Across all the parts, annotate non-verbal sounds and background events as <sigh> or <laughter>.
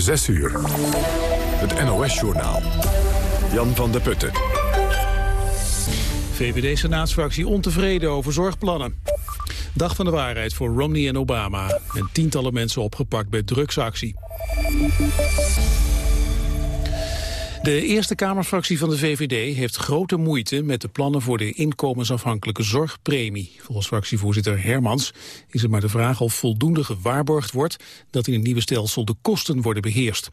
6 uur. Het NOS-journaal. Jan van der Putten. VVD-senaatsfractie ontevreden over zorgplannen. Dag van de waarheid voor Romney en Obama. En tientallen mensen opgepakt bij drugsactie. De Eerste Kamerfractie van de VVD heeft grote moeite met de plannen voor de inkomensafhankelijke zorgpremie. Volgens fractievoorzitter Hermans is het maar de vraag of voldoende gewaarborgd wordt dat in het nieuwe stelsel de kosten worden beheerst.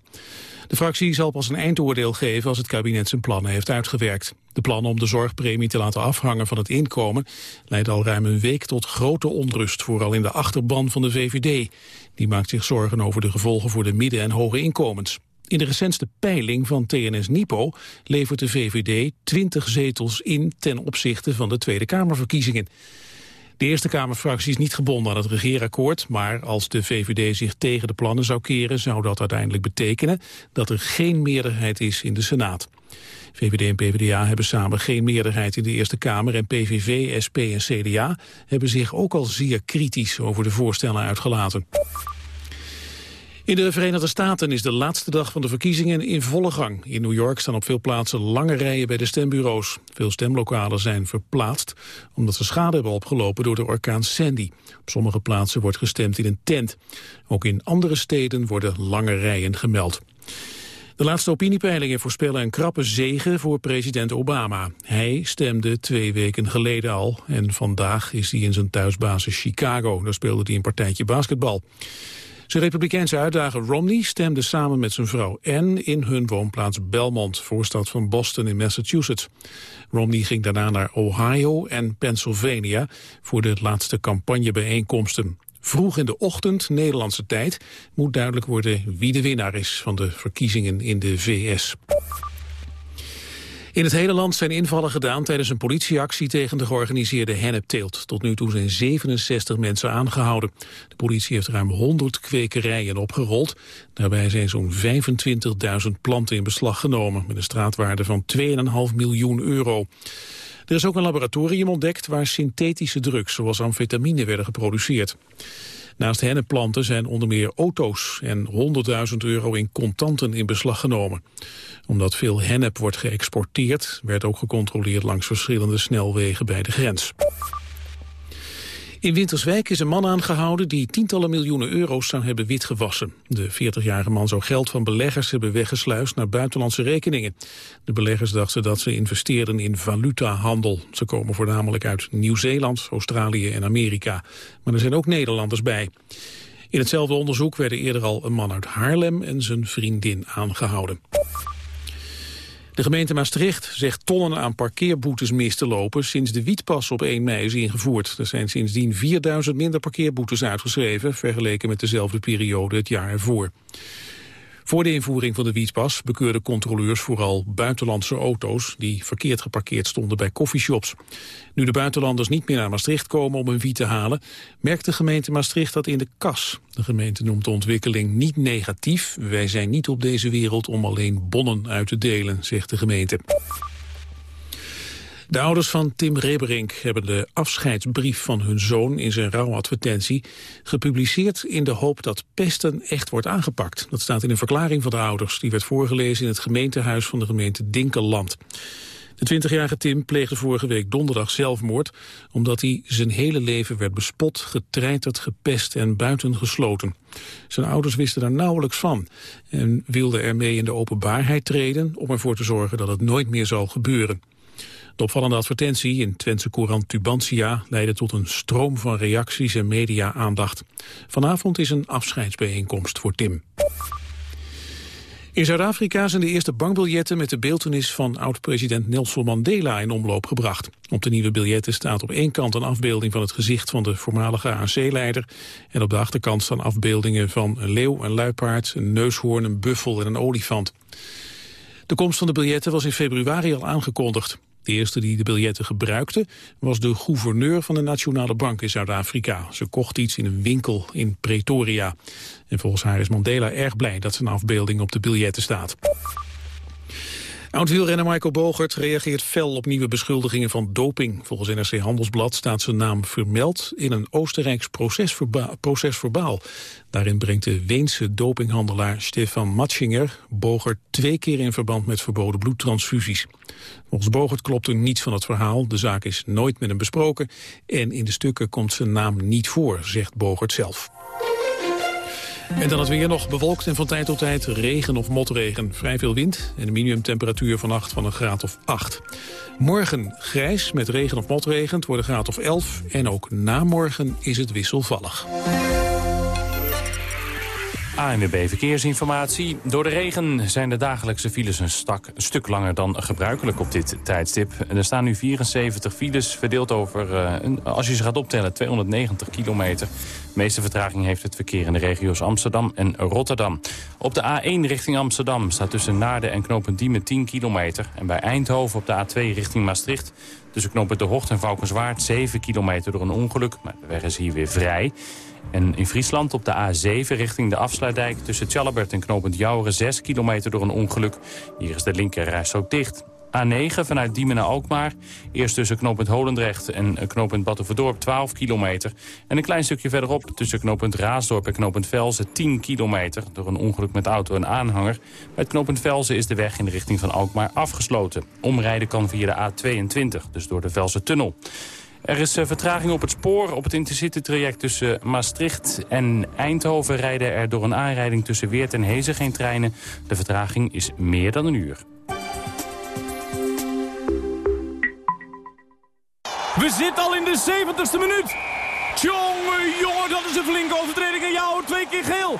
De fractie zal pas een eindoordeel geven als het kabinet zijn plannen heeft uitgewerkt. De plannen om de zorgpremie te laten afhangen van het inkomen leiden al ruim een week tot grote onrust, vooral in de achterban van de VVD. Die maakt zich zorgen over de gevolgen voor de midden- en hoge inkomens. In de recentste peiling van TNS-Nipo levert de VVD 20 zetels in ten opzichte van de Tweede Kamerverkiezingen. De Eerste Kamerfractie is niet gebonden aan het regeerakkoord, maar als de VVD zich tegen de plannen zou keren, zou dat uiteindelijk betekenen dat er geen meerderheid is in de Senaat. VVD en PvdA hebben samen geen meerderheid in de Eerste Kamer en PVV, SP en CDA hebben zich ook al zeer kritisch over de voorstellen uitgelaten. In de Verenigde Staten is de laatste dag van de verkiezingen in volle gang. In New York staan op veel plaatsen lange rijen bij de stembureaus. Veel stemlokalen zijn verplaatst omdat ze schade hebben opgelopen door de orkaan Sandy. Op sommige plaatsen wordt gestemd in een tent. Ook in andere steden worden lange rijen gemeld. De laatste opiniepeilingen voorspellen een krappe zege voor president Obama. Hij stemde twee weken geleden al en vandaag is hij in zijn thuisbasis Chicago. Daar speelde hij een partijtje basketbal. Zijn republikeinse uitdager Romney stemde samen met zijn vrouw Anne in hun woonplaats Belmont, voorstad van Boston in Massachusetts. Romney ging daarna naar Ohio en Pennsylvania voor de laatste campagnebijeenkomsten. Vroeg in de ochtend, Nederlandse tijd, moet duidelijk worden wie de winnaar is van de verkiezingen in de VS. In het hele land zijn invallen gedaan tijdens een politieactie tegen de georganiseerde hennepteelt. Tot nu toe zijn 67 mensen aangehouden. De politie heeft ruim 100 kwekerijen opgerold. Daarbij zijn zo'n 25.000 planten in beslag genomen met een straatwaarde van 2,5 miljoen euro. Er is ook een laboratorium ontdekt waar synthetische drugs zoals amfetamine werden geproduceerd. Naast hennepplanten zijn onder meer auto's en 100.000 euro in contanten in beslag genomen. Omdat veel hennep wordt geëxporteerd, werd ook gecontroleerd langs verschillende snelwegen bij de grens. In Winterswijk is een man aangehouden die tientallen miljoenen euro's zou hebben witgewassen. De 40-jarige man zou geld van beleggers hebben weggesluist naar buitenlandse rekeningen. De beleggers dachten dat ze investeerden in valutahandel. Ze komen voornamelijk uit Nieuw-Zeeland, Australië en Amerika. Maar er zijn ook Nederlanders bij. In hetzelfde onderzoek werden eerder al een man uit Haarlem en zijn vriendin aangehouden. De gemeente Maastricht zegt tonnen aan parkeerboetes mis te lopen sinds de wietpas op 1 mei is ingevoerd. Er zijn sindsdien 4000 minder parkeerboetes uitgeschreven vergeleken met dezelfde periode het jaar ervoor. Voor de invoering van de wietpas bekeurden controleurs vooral buitenlandse auto's die verkeerd geparkeerd stonden bij coffeeshops. Nu de buitenlanders niet meer naar Maastricht komen om hun wiet te halen, merkt de gemeente Maastricht dat in de kas. De gemeente noemt de ontwikkeling niet negatief. Wij zijn niet op deze wereld om alleen bonnen uit te delen, zegt de gemeente. De ouders van Tim Reberink hebben de afscheidsbrief van hun zoon in zijn rouwadvertentie gepubliceerd in de hoop dat pesten echt wordt aangepakt. Dat staat in een verklaring van de ouders. Die werd voorgelezen in het gemeentehuis van de gemeente Dinkeland. De 20-jarige Tim pleegde vorige week donderdag zelfmoord... omdat hij zijn hele leven werd bespot, getreiterd, gepest en buitengesloten. Zijn ouders wisten daar nauwelijks van... en wilden ermee in de openbaarheid treden... om ervoor te zorgen dat het nooit meer zal gebeuren. De opvallende advertentie in Twentse courant Tubantia leidde tot een stroom van reacties en media-aandacht. Vanavond is een afscheidsbijeenkomst voor Tim. In Zuid-Afrika zijn de eerste bankbiljetten met de beeltenis van oud-president Nelson Mandela in omloop gebracht. Op de nieuwe biljetten staat op één kant een afbeelding van het gezicht van de voormalige ANC-leider. En op de achterkant staan afbeeldingen van een leeuw, een luipaard, een neushoorn, een buffel en een olifant. De komst van de biljetten was in februari al aangekondigd. De eerste die de biljetten gebruikte was de gouverneur van de Nationale Bank in Zuid-Afrika. Ze kocht iets in een winkel in Pretoria. En volgens haar is Mandela erg blij dat zijn afbeelding op de biljetten staat. Oud-wielrenner Michael Bogert reageert fel op nieuwe beschuldigingen van doping. Volgens NRC Handelsblad staat zijn naam vermeld in een Oostenrijks procesverbaal. Daarin brengt de Weense dopinghandelaar Stefan Matschinger Bogert twee keer in verband met verboden bloedtransfusies. Volgens Bogert klopt er niets van het verhaal. De zaak is nooit met hem besproken en in de stukken komt zijn naam niet voor, zegt Bogert zelf. En dan het weer nog bewolkt en van tijd tot tijd regen of motregen. Vrij veel wind en een minimumtemperatuur vannacht van een graad of 8. Morgen grijs met regen of motregen, het wordt een graad of 11. En ook na morgen is het wisselvallig. ANWB Verkeersinformatie. Door de regen zijn de dagelijkse files een, stuk langer dan gebruikelijk op dit tijdstip. Er staan nu 74 files, verdeeld over, uh, als je ze gaat optellen, 290 kilometer. De meeste vertraging heeft het verkeer in de regio's Amsterdam en Rotterdam. Op de A1 richting Amsterdam staat tussen Naarden en Knopendiemen 10 kilometer. En bij Eindhoven op de A2 richting Maastricht tussen knopen De Hocht en Valkenswaard 7 kilometer door een ongeluk. Maar de weg is hier weer vrij. En in Friesland op de A7 richting de Afsluitdijk... tussen Tjallabert en knooppunt Jouren 6 kilometer door een ongeluk. Hier is de linkerreis ook dicht. A9 vanuit Diemen naar Alkmaar. Eerst tussen knooppunt Holendrecht en knooppunt Battenverdorp 12 kilometer. En een klein stukje verderop tussen knooppunt Raasdorp en knooppunt Velzen 10 kilometer. Door een ongeluk met auto en aanhanger. Bij het knooppunt Velzen is de weg in de richting van Alkmaar afgesloten. Omrijden kan via de A22, dus door de Velzen tunnel. Er is eh, vertraging op het spoor. Op het intercity-traject tussen Maastricht en Eindhoven... rijden er door een aanrijding tussen Weert en Hezen geen treinen. De vertraging is meer dan een uur. We zitten al in de 70ste minuut. Tjonge, jongen, dat is een flinke overtreding. En jou, twee keer geel.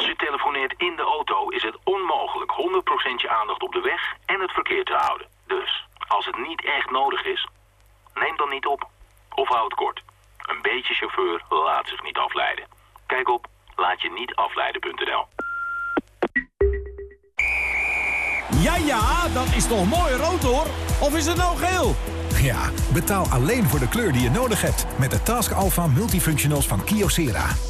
Als u telefoneert in de auto is het onmogelijk 100% je aandacht op de weg en het verkeer te houden. Dus... Als het niet echt nodig is, neem dan niet op. Of houd kort. Een beetje chauffeur laat zich niet afleiden. Kijk op laatje-niet-afleiden.nl. Ja, ja, dat is toch mooi rood hoor? Of is het nou geel? Ja, betaal alleen voor de kleur die je nodig hebt. Met de Task Alpha Multifunctionals van Kyocera.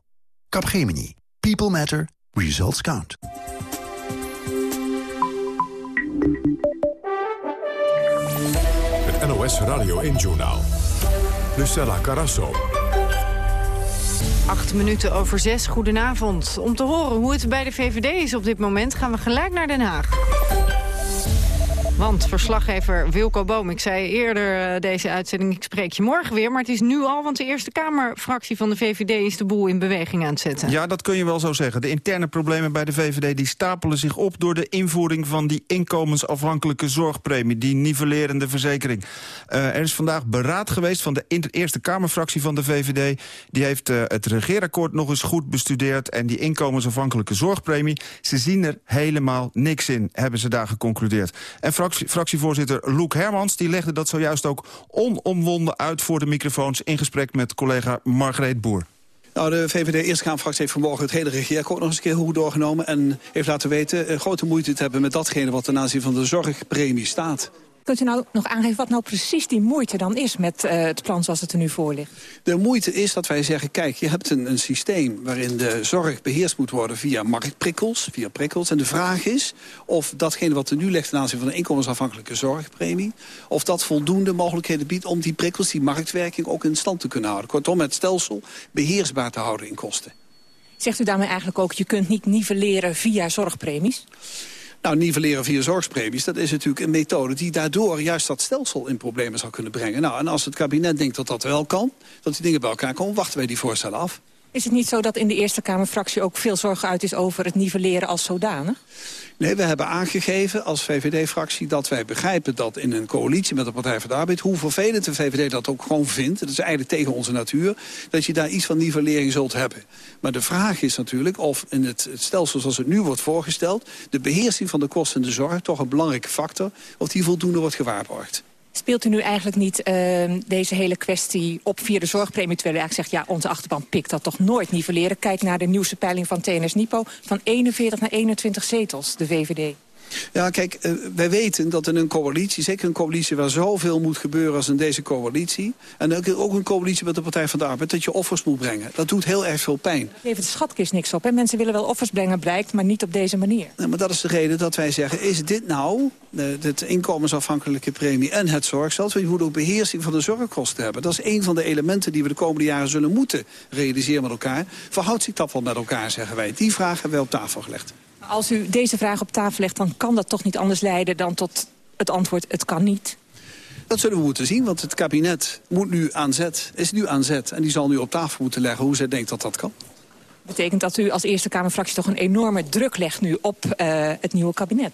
Capgemini. People matter. Results count. Het NOS Radio 1-journaal. Lucella Carasso. Acht minuten over zes, goedenavond. Om te horen hoe het bij de VVD is op dit moment... gaan we gelijk naar Den Haag. Want verslaggever Wilco Boom, ik zei eerder uh, deze uitzending... ik spreek je morgen weer, maar het is nu al... want de Eerste Kamerfractie van de VVD is de boel in beweging aan het zetten. Ja, dat kun je wel zo zeggen. De interne problemen bij de VVD die stapelen zich op... door de invoering van die inkomensafhankelijke zorgpremie... die nivellerende verzekering. Uh, er is vandaag beraad geweest van de Eerste Kamerfractie van de VVD. Die heeft uh, het regeerakkoord nog eens goed bestudeerd... en die inkomensafhankelijke zorgpremie... ze zien er helemaal niks in, hebben ze daar geconcludeerd. En fractievoorzitter Loek Hermans... die legde dat zojuist ook onomwonden uit voor de microfoons... in gesprek met collega Margreet Boer. Nou, de VVD Eerste Kamerfractie heeft vanmorgen het hele regeerakkoord nog eens een keer goed doorgenomen... en heeft laten weten uh, grote moeite te hebben met datgene wat ten aanzien van de zorgpremie staat. Kunt u nou nog aangeven wat nou precies die moeite dan is met uh, het plan zoals het er nu voor ligt? De moeite is dat wij zeggen, kijk, je hebt een, een systeem waarin de zorg beheerst moet worden via marktprikkels, via prikkels. En de vraag is of datgene wat er nu ligt ten aanzien van de inkomensafhankelijke zorgpremie, of dat voldoende mogelijkheden biedt om die prikkels, die marktwerking ook in stand te kunnen houden. Kortom, het stelsel beheersbaar te houden in kosten. Zegt u daarmee eigenlijk ook, je kunt niet nivelleren via zorgpremies? Nou, nivelleren via zorgspremies, dat is natuurlijk een methode... die daardoor juist dat stelsel in problemen zou kunnen brengen. Nou, en als het kabinet denkt dat dat wel kan, dat die dingen bij elkaar komen... wachten wij die voorstellen af. Is het niet zo dat in de Eerste Kamerfractie ook veel zorg uit is over het nivelleren als zodanig? Nee, we hebben aangegeven als VVD-fractie dat wij begrijpen dat in een coalitie met de Partij voor de Arbeid, hoe vervelend de VVD dat ook gewoon vindt, dat is eigenlijk tegen onze natuur, dat je daar iets van nivellering zult hebben. Maar de vraag is natuurlijk of in het, het stelsel zoals het nu wordt voorgesteld, de beheersing van de kosten en de zorg toch een belangrijke factor, of die voldoende wordt gewaarborgd. Speelt u nu eigenlijk niet uh, deze hele kwestie op via de zorgpremie... terwijl u eigenlijk zegt, ja, onze achterban pikt dat toch nooit nivelleren? Kijk naar de nieuwste peiling van TNS Nipo... van 41 naar 21 zetels, de VVD. Ja, kijk, uh, wij weten dat in een coalitie, zeker een coalitie waar zoveel moet gebeuren als in deze coalitie, en ook, een coalitie met de Partij van de Arbeid, dat je offers moet brengen. Dat doet heel erg veel pijn. Levert de schatkist niks op, hè? Mensen willen wel offers brengen, blijkt, maar niet op deze manier. Nee, maar dat is de reden dat wij zeggen, is dit nou, de, het inkomensafhankelijke premie en het zorgstelsel, je moet ook beheersing van de zorgkosten hebben. Dat is een van de elementen die we de komende jaren zullen moeten realiseren met elkaar. Verhoudt zich dat wel met elkaar, zeggen wij. Die vraag hebben wij op tafel gelegd. Als u deze vraag op tafel legt, dan kan dat toch niet anders leiden dan tot het antwoord, het kan niet? Dat zullen we moeten zien, want het kabinet moet nu aan zet, is nu aan zet. En die zal nu op tafel moeten leggen hoe zij denkt dat dat kan. Betekent dat u als Eerste Kamerfractie toch een enorme druk legt nu op uh, het nieuwe kabinet?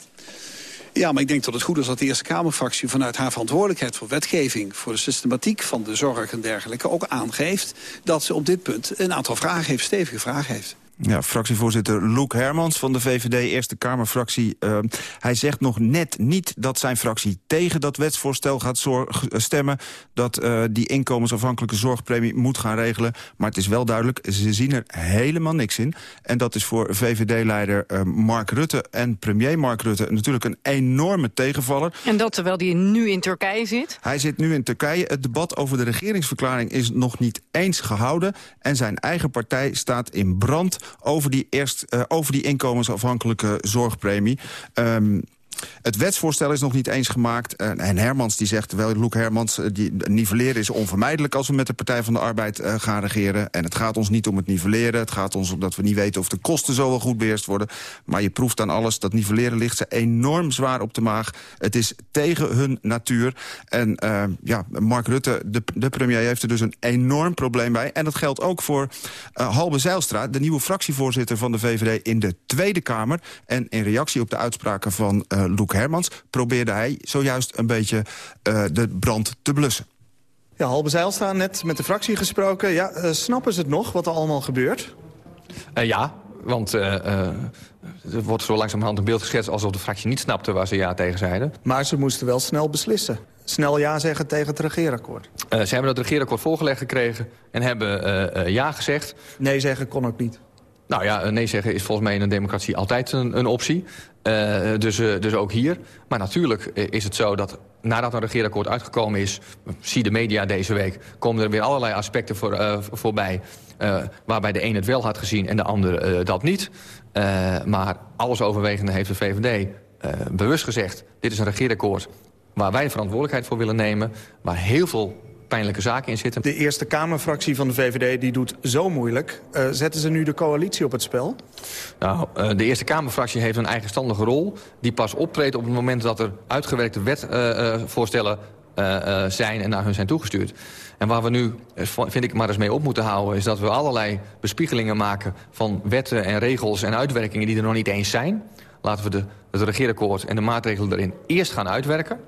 Ja, maar ik denk dat het goed is dat de Eerste Kamerfractie... vanuit haar verantwoordelijkheid voor wetgeving... voor de systematiek van de zorg en dergelijke... ook aangeeft dat ze op dit punt een aantal vragen heeft, stevige vragen heeft. Ja, fractievoorzitter Loek Hermans van de VVD, Eerste Kamerfractie. Uh, hij zegt nog net niet dat zijn fractie tegen dat wetsvoorstel gaat stemmen... dat uh, die inkomensafhankelijke zorgpremie moet gaan regelen. Maar het is wel duidelijk, ze zien er helemaal niks in. En dat is voor VVD-leider uh, Mark Rutte en premier Mark Rutte... natuurlijk een enorme tegenvaller. En dat terwijl hij nu in Turkije zit? Hij zit nu in Turkije. Het debat over de regeringsverklaring is nog niet eens gehouden. En zijn eigen partij staat in brand over die, eerst, uh, over die inkomensafhankelijke zorgpremie. Um, het wetsvoorstel is nog niet eens gemaakt. en Hermans die zegt, wel Loek Hermans, die nivelleren is onvermijdelijk... als we met de Partij van de Arbeid uh, gaan regeren. En het gaat ons niet om het nivelleren. Het gaat ons om dat we niet weten of de kosten zo wel goed beheerst worden. Maar je proeft aan alles, dat nivelleren ligt ze enorm zwaar op de maag. Het is tegen hun natuur. En ja, Mark Rutte, de, de premier, heeft er dus een enorm probleem bij. En dat geldt ook voor Halbe Zijlstra... de nieuwe fractievoorzitter van de VVD in de Tweede Kamer. En in reactie op de uitspraken van Loek Hermans... probeerde hij zojuist een beetje uh, de brand te blussen. Ja, Halbe Zijlstra, net met de fractie gesproken. Ja, uh, snappen ze het nog, wat er allemaal gebeurt? Uh, ja, want er wordt zo langzamerhand een beeld geschetst... alsof de fractie niet snapte waar ze ja tegen zeiden. Maar ze moesten wel snel beslissen. Snel ja zeggen tegen het regeerakkoord. ze hebben het regeerakkoord voorgelegd gekregen en hebben ja gezegd. Nee zeggen kon ook niet. Nou ja, nee zeggen is volgens mij in een democratie altijd een, een optie. Uh, dus, uh, dus ook hier. Maar natuurlijk is het zo dat nadat een regeerakkoord uitgekomen is... zie de media deze week, komen er weer allerlei aspecten voor, voorbij... waarbij de een het wel had gezien en de ander dat niet. maar alles overwegende heeft de VVD bewust gezegd... dit is een regeerakkoord waar wij verantwoordelijkheid voor willen nemen... waar heel veel pijnlijke zaken in zitten. De Eerste Kamerfractie van de VVD die doet zo moeilijk. Uh, zetten ze nu de coalitie op het spel? Nou, uh, de Eerste Kamerfractie heeft een eigenstandige rol... die pas optreedt op het moment dat er uitgewerkte wetvoorstellen uh, zijn... en naar hun zijn toegestuurd. En waar we nu, vind ik, maar eens mee op moeten houden... is dat we allerlei bespiegelingen maken van wetten en regels en uitwerkingen... die er nog niet eens zijn. Laten we de, het regeerakkoord en de maatregelen erin eerst gaan uitwerken.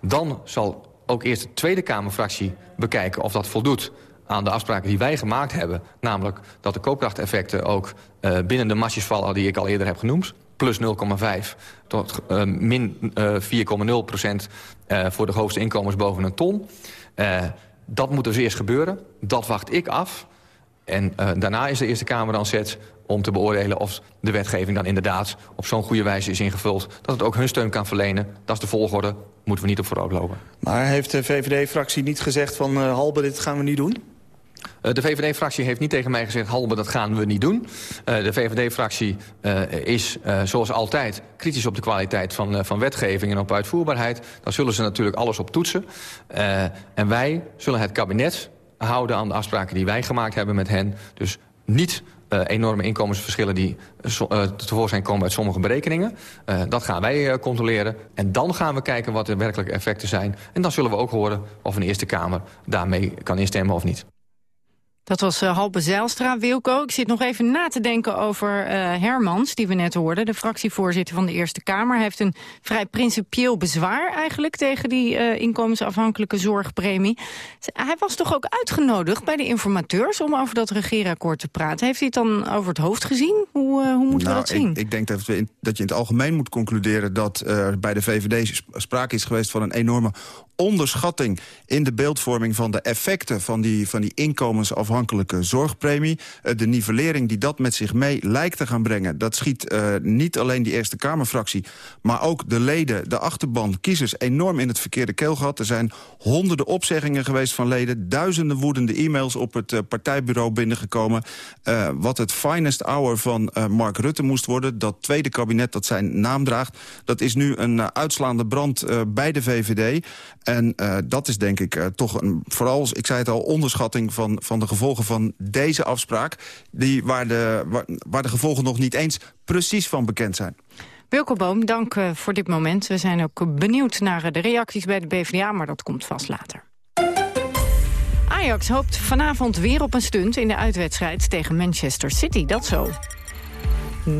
Dan zal ook eerst de Tweede Kamerfractie bekijken of dat voldoet aan de afspraken die wij gemaakt hebben. Namelijk dat de koopkrachteffecten ook uh, binnen de masjes vallen die ik al eerder heb genoemd. Plus 0,5 tot uh, min uh, 4,0 procent uh, voor de hoogste inkomens boven een ton. dat moet dus eerst gebeuren. Dat wacht ik af. En daarna is de Eerste Kamer dan zet om te beoordelen of de wetgeving dan inderdaad op zo'n goede wijze is ingevuld... dat het ook hun steun kan verlenen. Dat is de volgorde, moeten we niet op vooruit lopen. Maar heeft de VVD-fractie niet gezegd van uh, Halbe, dit gaan we niet doen? Uh, de VVD-fractie heeft niet tegen mij gezegd... Halbe, dat gaan we niet doen. Uh, de VVD-fractie is, zoals altijd, kritisch op de kwaliteit van, van wetgeving... en op uitvoerbaarheid. Daar zullen ze natuurlijk alles op toetsen. en wij zullen het kabinet houden aan de afspraken die wij gemaakt hebben met hen. Dus niet enorme inkomensverschillen die uh, tevoorschijn komen uit sommige berekeningen. Uh, dat gaan wij controleren. En dan gaan we kijken wat de werkelijke effecten zijn. En dan zullen we ook horen of een Eerste Kamer daarmee kan instemmen of niet. Dat was uh, Halbe Zijlstra. Wilco, ik zit nog even na te denken over uh, Hermans, die we net hoorden. De fractievoorzitter van de Eerste Kamer. Heeft een vrij principieel bezwaar eigenlijk tegen die uh, inkomensafhankelijke zorgpremie. Hij was toch ook uitgenodigd bij de informateurs om over dat regeerakkoord te praten. Heeft hij het dan over het hoofd gezien? Hoe, hoe moeten nou, we dat zien? Ik, ik denk dat, we in, dat je in het algemeen moet concluderen dat bij de VVD sprake is geweest van een enorme onderschatting in de beeldvorming van de effecten van die, van die inkomensafhankelijke zorgpremie. Uh, de nivellering die dat met zich mee lijkt te gaan brengen... dat schiet uh, niet alleen die Eerste Kamerfractie... maar ook de leden, de achterban, kiezers enorm in het verkeerde keelgat. Er zijn honderden opzeggingen geweest van leden... duizenden woedende e-mails op het uh, partijbureau binnengekomen. wat het finest hour van Mark Rutte moest worden... dat tweede kabinet dat zijn naam draagt... dat is nu een uitslaande brand bij de VVD... En dat is denk ik toch een, vooral, ik zei het al, onderschatting van, van de gevolgen van deze afspraak. Die, waar, de, waar, de gevolgen nog niet eens precies van bekend zijn. Wilco Boom, dank uh, voor dit moment. We zijn ook benieuwd naar de reacties bij de BvDA, maar dat komt vast later. Ajax hoopt vanavond weer op een stunt in de uitwedstrijd tegen Manchester City. Dat zo.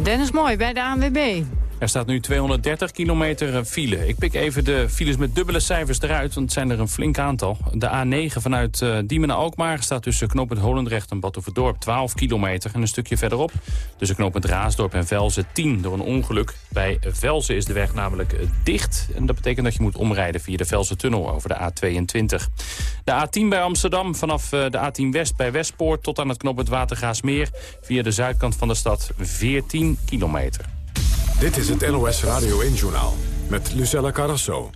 Dennis Mooi bij de ANWB. Er staat nu 230 kilometer file. Ik pik even de files met dubbele cijfers eruit, want het zijn er een flink aantal. De A9 vanuit uh, Diemen naar Alkmaar staat tussen knooppunt Holendrecht en Batuverdorp 12 kilometer. En een stukje verderop tussen knooppunt Raasdorp en Velzen 10 door een ongeluk. Bij Velzen is de weg namelijk dicht. En dat betekent dat je moet omrijden via de Velzen-tunnel over de A22. De A10 bij Amsterdam vanaf de A10 West bij Westpoort tot aan het knooppunt Watergaasmeer. Via de zuidkant van de stad 14 kilometer. Dit is het NOS Radio 1-journaal met Lucella Carrasso.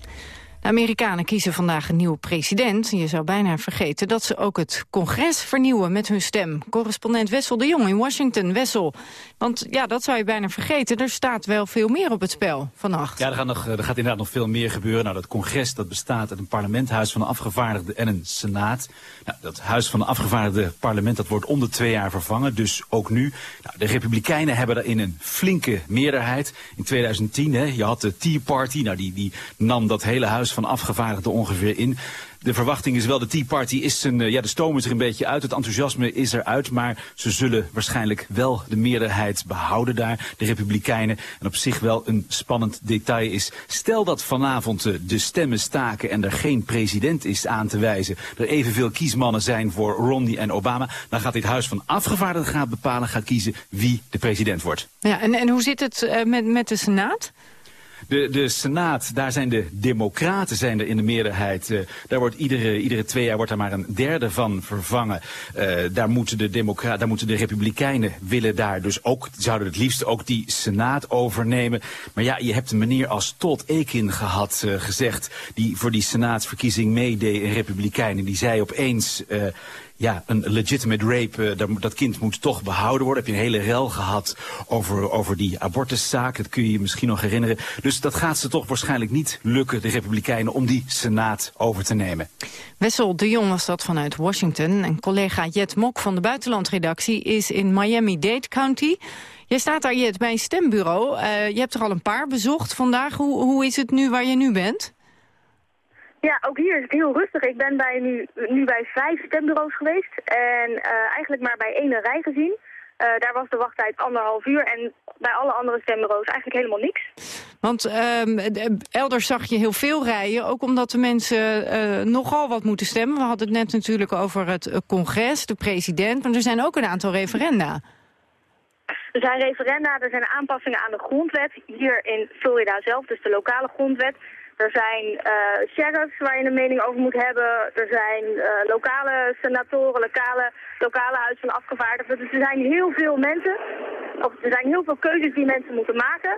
Amerikanen kiezen vandaag een nieuwe president. Je zou bijna vergeten dat ze ook het congres vernieuwen met hun stem. Correspondent Wessel de Jong in Washington. Wessel, want ja, dat zou je bijna vergeten. Er staat wel veel meer op het spel vannacht. Ja, er gaat, nog, er gaat inderdaad nog veel meer gebeuren. Nou, dat congres dat bestaat uit een parlementhuis van de afgevaardigden en een senaat. Nou, dat huis van de afgevaardigde parlement dat wordt om de twee jaar vervangen. Dus ook nu. Nou, de republikeinen hebben daarin een flinke meerderheid. In 2010, hè, je had de Tea Party. Nou, die, die nam dat hele huis van afgevaardigden ongeveer in. De verwachting is wel, de Tea Party is een, ja, de stoom is er een beetje uit, het enthousiasme is eruit, maar ze zullen waarschijnlijk wel de meerderheid behouden daar, de Republikeinen. En op zich wel een spannend detail is, stel dat vanavond de stemmen staken en er geen president is aan te wijzen, er evenveel kiesmannen zijn voor Romney en Obama, dan gaat dit Huis van Afgevaardigden gaan bepalen, gaat kiezen wie de president wordt. Ja, en, en hoe zit het uh, met, met de Senaat? De, de Senaat, daar zijn de democraten zijn er in de meerderheid. Uh, daar wordt iedere, iedere twee jaar wordt er maar een derde van vervangen. Uh, daar, moeten de democraten, daar moeten de republikeinen willen daar dus ook, zouden het liefst ook die Senaat overnemen. Maar ja, je hebt een meneer als Todd Ekin gehad, uh, gezegd, die voor die Senaatsverkiezing meedeed, een republikein. En die zei opeens ja, een legitimate rape, uh, dat kind moet toch behouden worden. Heb je een hele rel gehad over, over die abortuszaak. Dat kun je je misschien nog herinneren. Dus dat gaat ze toch waarschijnlijk niet lukken, de Republikeinen, om die Senaat over te nemen. Wessel de Jong was dat vanuit Washington. En collega Jet Mok van de buitenlandredactie is in Miami-Dade County. Jij staat daar, Jet, bij een stembureau. Uh, je hebt er al een paar bezocht vandaag. Hoe, hoe is het nu waar je nu bent? Ja, ook hier is het heel rustig. Ik ben bij nu, nu bij vijf stembureaus geweest en uh, eigenlijk maar bij één rij gezien. Uh, daar was de wachttijd anderhalf uur en bij alle andere stembureaus eigenlijk helemaal niks. Want um, elders zag je heel veel rijen, ook omdat de mensen uh, nogal wat moeten stemmen. We hadden het net natuurlijk over het congres, de president, maar er zijn ook een aantal referenda. Er zijn referenda, er zijn aanpassingen aan de grondwet, hier in Florida zelf, dus de lokale grondwet. Er zijn uh, sheriffs waar je een mening over moet hebben. Er zijn uh, lokale senatoren, lokale, lokale huis van afgevaardigden. Dus er zijn heel veel mensen, of er zijn heel veel keuzes die mensen moeten maken.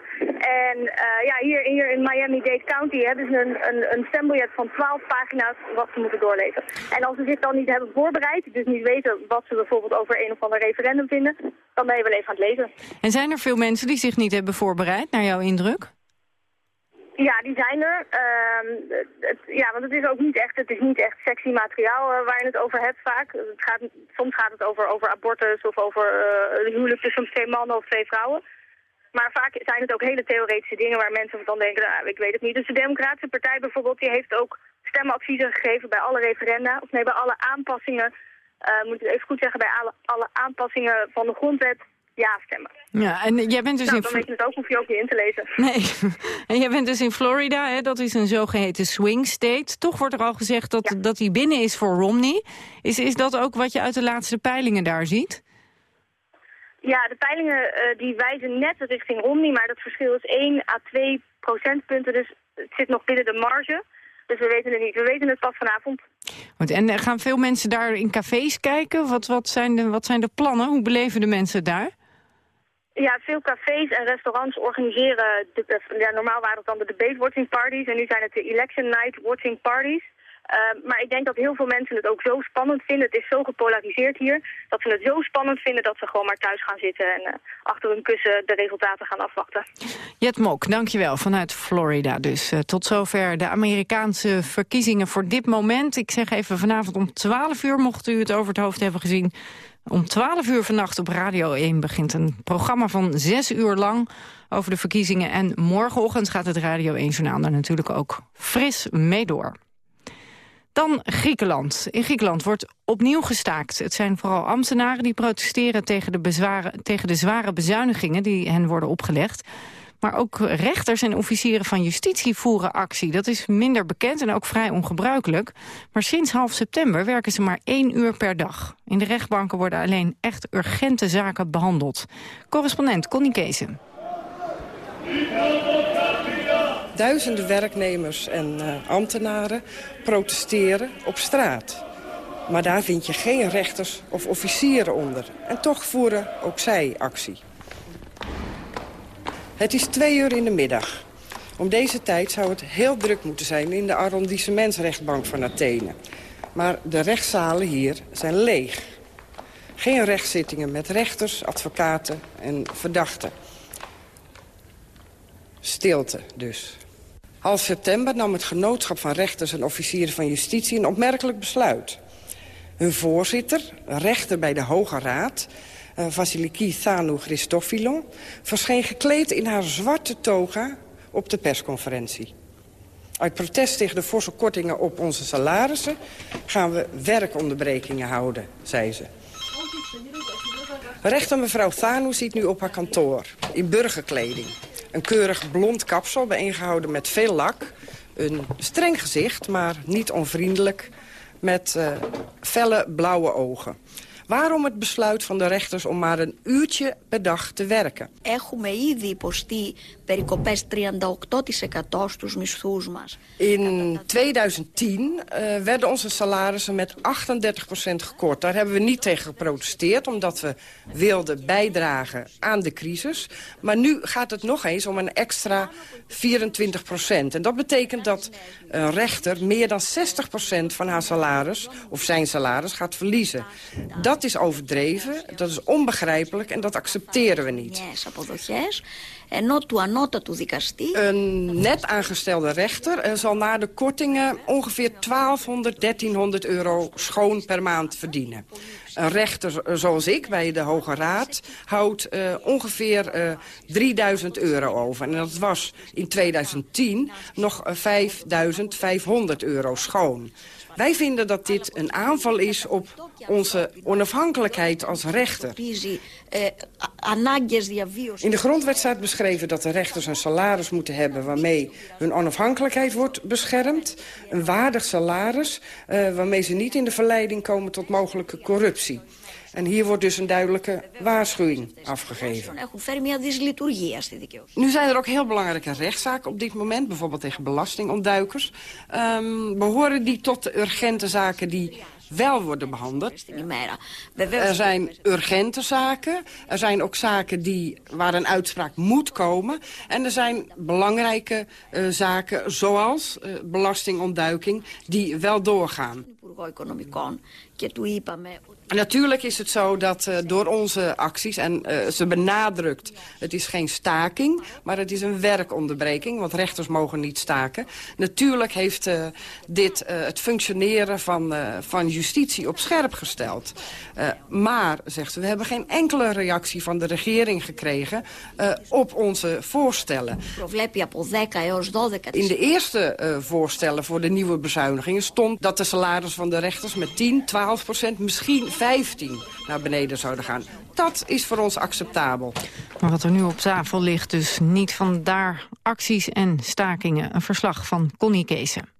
En uh, ja, hier, hier in Miami-Dade County hebben ze een, een, een stembiljet van 12 pagina's wat ze moeten doorlezen. En als ze zich dan niet hebben voorbereid, dus niet weten wat ze bijvoorbeeld over een of ander referendum vinden, dan ben je wel even aan het lezen. En zijn er veel mensen die zich niet hebben voorbereid, naar jouw indruk? Ja, die zijn er. Ehm, het, ja, want het is ook niet echt, het is niet echt sexy materiaal eh, waar je het over hebt vaak. Het gaat, soms gaat het over, over abortus of over uh, huwelijk tussen twee mannen of twee vrouwen. Maar vaak zijn het ook hele theoretische dingen waar mensen dan denken, nou, ik weet het niet. Dus de Democratische Partij bijvoorbeeld, die heeft ook stemadviezen gegeven bij alle referenda. Of nee, bij alle aanpassingen, uh, moet ik even goed zeggen, bij alle, alle aanpassingen van de grondwet ja stemmen. Ja, en jij bent dus nou, in... dan weet je het ook, hoef je ook niet in te lezen. Nee, <laughs> en jij bent dus in Florida, hè? dat is een zogeheten swing state. Toch wordt er al gezegd dat, dat hij binnen is voor Romney. Is, is dat ook wat je uit de laatste peilingen daar ziet? Ja, de peilingen uh, die wijzen net richting Romney, maar dat verschil is 1 à 2 procentpunten. Dus het zit nog binnen de marge. Dus we weten het niet. We weten het pas vanavond. Goed, en eh, gaan veel mensen daar in cafés kijken? Wat, wat, zijn de, wat zijn de plannen? Hoe beleven de mensen daar? Ja, veel cafés en restaurants organiseren, de, ja, normaal waren het dan de debate watching parties en nu zijn het de election night watching parties. Uh, maar ik denk dat heel veel mensen het ook zo spannend vinden. Het is zo gepolariseerd hier. Dat ze het zo spannend vinden dat ze gewoon maar thuis gaan zitten... en uh, achter hun kussen de resultaten gaan afwachten. Jet Mok, dankjewel. Vanuit Florida dus. Uh, tot zover de Amerikaanse verkiezingen voor dit moment. Ik zeg even vanavond om 12 uur, mocht u het over het hoofd hebben gezien... Om 12 uur vannacht op Radio 1 begint een programma van 6 uur lang over de verkiezingen. En morgenochtend gaat het Radio 1-journaal daar natuurlijk ook fris mee door. Dan Griekenland. In Griekenland wordt opnieuw gestaakt. Het zijn vooral ambtenaren die protesteren tegen de, bezwaren, tegen de zware bezuinigingen die hen worden opgelegd. Maar ook rechters en officieren van justitie voeren actie. Dat is minder bekend en ook vrij ongebruikelijk. Maar sinds half september werken ze maar één uur per dag. In de rechtbanken worden alleen echt urgente zaken behandeld. Correspondent Connie Keesen. Duizenden werknemers en uh, ambtenaren protesteren op straat. Maar daar vind je geen rechters of officieren onder. En toch voeren ook zij actie. Het is twee uur in de middag. Om deze tijd zou het heel druk moeten zijn in de arrondissementsrechtbank van Athene. Maar de rechtszalen hier zijn leeg. Geen rechtszittingen met rechters, advocaten en verdachten. Stilte dus. Half september nam het genootschap van rechters en officieren van justitie een opmerkelijk besluit. Hun voorzitter, rechter bij de Hoge Raad, Vasiliki Thanou Christofilon... verscheen gekleed in haar zwarte toga op de persconferentie. Uit protest tegen de forse kortingen op onze salarissen... gaan we werkonderbrekingen houden, zei ze. Rechter mevrouw Thanou ziet nu op haar kantoor, in burgerkleding. Een keurig blond kapsel, bijeengehouden met veel lak. Een streng gezicht, maar niet onvriendelijk, met uh, felle blauwe ogen. Waarom het besluit van de rechters om maar een uurtje per dag te werken? Έχουμε ήδη υποστεί περικοπές 38% στους μισθούς μας. In 2010 uh, werden onze salarissen met 38% gekort. Daar hebben we niet tegen geprotesteerd, omdat we wilden bijdragen aan de crisis. Maar nu gaat het nog eens om een extra 24%. En dat betekent dat een rechter meer dan 60% van haar salaris, of zijn salaris, gaat verliezen. Dat dat is overdreven, dat is onbegrijpelijk en dat accepteren we niet. Een net aangestelde rechter eh, zal na de kortingen ongeveer 1200, 1300 euro schoon per maand verdienen. Een rechter eh, zoals ik bij de Hoge Raad houdt eh, ongeveer 3000 euro over. En dat was in 2010 nog 5500 euro schoon. Wij vinden dat dit een aanval is op onze onafhankelijkheid als rechter. In de grondwet staat beschreven dat de rechters een salaris moeten hebben... waarmee hun onafhankelijkheid wordt beschermd. Een waardig salaris uh, waarmee ze niet in de verleiding komen tot mogelijke corruptie. En hier wordt dus een duidelijke waarschuwing afgegeven. Nu zijn er ook heel belangrijke rechtszaken op dit moment. Bijvoorbeeld tegen belastingontduikers. Um, behoren die tot de urgente zaken die wel worden behandeld. Er zijn urgente zaken. Er zijn ook zaken die, waar een uitspraak moet komen. En er zijn belangrijke uh, zaken zoals uh, belastingontduiking die wel doorgaan. Natuurlijk is het zo dat uh, door onze acties, en ze benadrukt... het is geen staking, maar het is een werkonderbreking... want rechters mogen niet staken. Natuurlijk heeft dit het functioneren van, van justitie op scherp gesteld. maar, zegt ze, we hebben geen enkele reactie van de regering gekregen... op onze voorstellen. In de eerste voorstellen voor de nieuwe bezuinigingen stond... dat de salaris van de rechters met 10, 12 procent, misschien 15 naar beneden zouden gaan. Dat is voor ons acceptabel. Maar wat er nu op tafel ligt, dus niet vandaar acties en stakingen. Een verslag van Connie Keesen.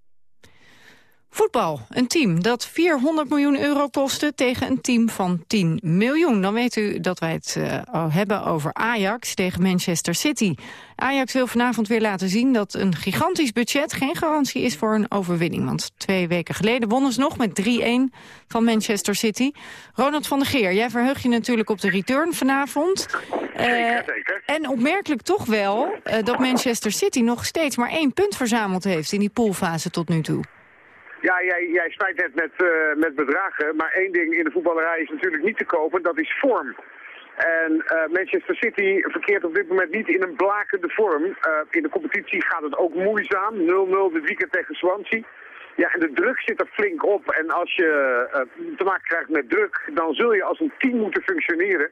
Voetbal, een team dat 400 miljoen euro kostte tegen een team van 10 miljoen. Dan weet u dat wij het uh, hebben over Ajax tegen Manchester City. Ajax wil vanavond weer laten zien dat een gigantisch budget geen garantie is voor een overwinning. Want twee weken geleden wonnen ze nog met 3-1 van Manchester City. Ronald van der Geer, jij verheug je natuurlijk op de return vanavond. Zeker, uh, zeker. En opmerkelijk toch wel uh, dat Manchester City nog steeds maar één punt verzameld heeft in die poolfase tot nu toe. Ja, jij, jij spijt met, uh, met bedragen, maar één ding in de voetballerij is natuurlijk niet te kopen, dat is vorm. En uh, Manchester City verkeert op dit moment niet in een blakende vorm. Uh, in de competitie gaat het ook moeizaam. 0-0 dit weekend tegen Swansea. Ja, en de druk zit er flink op. En als je te maken krijgt met druk, dan zul je als een team moeten functioneren.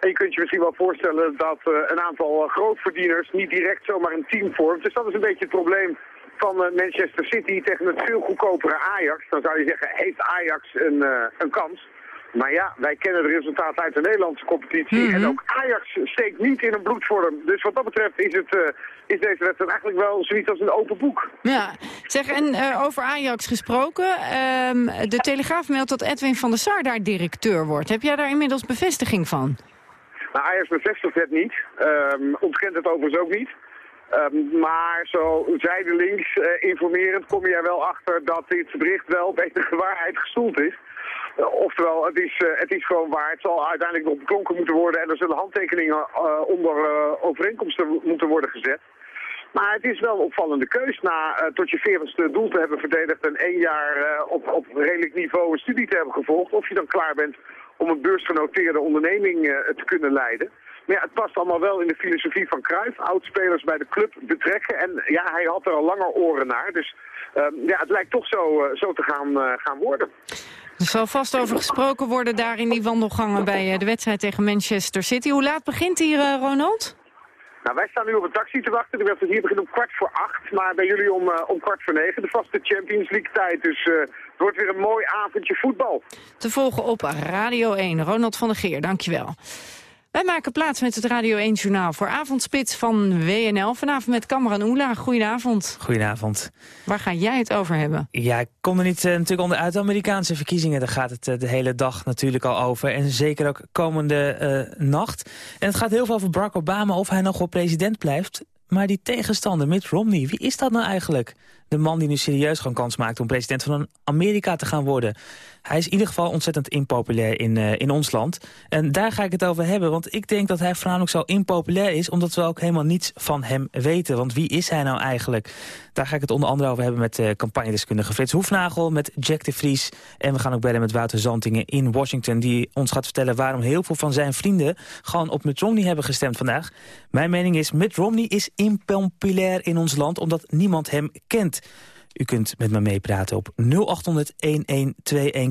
En je kunt je misschien wel voorstellen dat een aantal grootverdieners niet direct zomaar een team vormt. Dus dat is een beetje het probleem van Manchester City tegen het veel goedkopere Ajax. Dan zou je zeggen, heeft Ajax een, een kans? Maar ja, wij kennen de resultaten uit de Nederlandse competitie. Mhm. En ook Ajax steekt niet in een bloedvorm. Dus wat dat betreft is, het, uh, is deze wedstrijd eigenlijk wel zoiets als een open boek. Ja, zeg, en uh, over Ajax gesproken. Um, de Telegraaf meldt dat Edwin van der Sar daar directeur wordt. Heb jij daar inmiddels bevestiging van? Nou, Ajax bevestigt het niet. Um, ontkent het overigens ook niet. Um, maar zo zijdelings uh, informerend kom je er wel achter dat dit bericht wel op enige waarheid gestoeld is. Uh, oftewel, het is, uh, het is gewoon waar. Het zal uiteindelijk nog beklonken moeten worden en er zullen handtekeningen onder overeenkomsten moeten worden gezet. Maar het is wel een opvallende keus na tot je veertigste doel te hebben verdedigd en één jaar op, op redelijk niveau een studie te hebben gevolgd. Of je dan klaar bent om een beursgenoteerde onderneming te kunnen leiden. Maar ja, het past allemaal wel in de filosofie van Cruijff. Oudspelers bij de club betrekken. En ja, hij had er al langer oren naar. Dus um, ja, het lijkt toch zo, zo te gaan, gaan worden. Er zal vast over gesproken worden daar in die wandelgangen bij de wedstrijd tegen Manchester City. Hoe laat begint hier, Ronald? Nou, wij staan nu op een taxi te wachten. De wedstrijd hier begint om kwart voor acht, maar bij jullie om, uh, om kwart voor negen. De vaste Champions League tijd, dus uh, het wordt weer een mooi avondje voetbal. Te volgen op Radio 1. Ronald van der Geer, dankjewel. Wij maken plaats met het Radio 1-journaal voor Avondspits van WNL. Vanavond met Kamran Oela. Goedenavond. Goedenavond. Waar ga jij het over hebben? Ja, ik kom er niet uh, natuurlijk onderuit. De Amerikaanse verkiezingen, daar gaat het uh, de hele dag natuurlijk al over. En zeker ook komende uh, nacht. En het gaat heel veel over Barack Obama, of hij nog wel president blijft. Maar die tegenstander, Mitt Romney, wie is dat nou eigenlijk? De man die nu serieus gewoon kans maakt om president van Amerika te gaan worden. Hij is in ieder geval ontzettend impopulair in, uh, in ons land. En daar ga ik het over hebben, want ik denk dat hij voornamelijk zo impopulair is... omdat we ook helemaal niets van hem weten. Want wie is hij nou eigenlijk? Daar ga ik het onder andere over hebben met uh, campagnedeskundige Frits Hoefnagel... met Jack de Vries en we gaan ook bellen met Wouter Zantingen in Washington... die ons gaat vertellen waarom heel veel van zijn vrienden... gewoon op Mitt Romney hebben gestemd vandaag. Mijn mening is, Mitt Romney is impopulair in ons land... omdat niemand hem kent. U kunt met me meepraten op 0800-1121.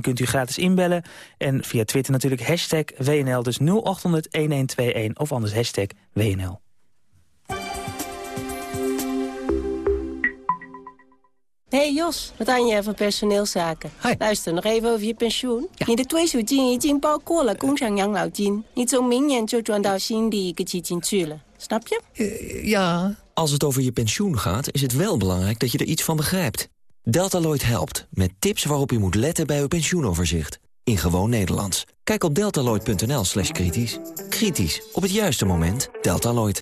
Kunt u gratis inbellen. En via Twitter natuurlijk hashtag WNL. Dus 0800-1121 of anders hashtag WNL. Hey Jos, wat aan je van personeelszaken? Hi. Luister, nog even over je pensioen. Ja. 你的退休金已经包括了工厂养老金，你从明年就转到新的一个基金去了。Snap je? Uh, ja. Als het over je pensioen gaat, is het wel belangrijk dat je er iets van begrijpt. Deltaloid helpt, met tips waarop u moet letten bij uw pensioenoverzicht. In gewoon Nederlands. Kijk op deltaloid.nl slash kritisch. Kritisch, op het juiste moment. Deltaloid.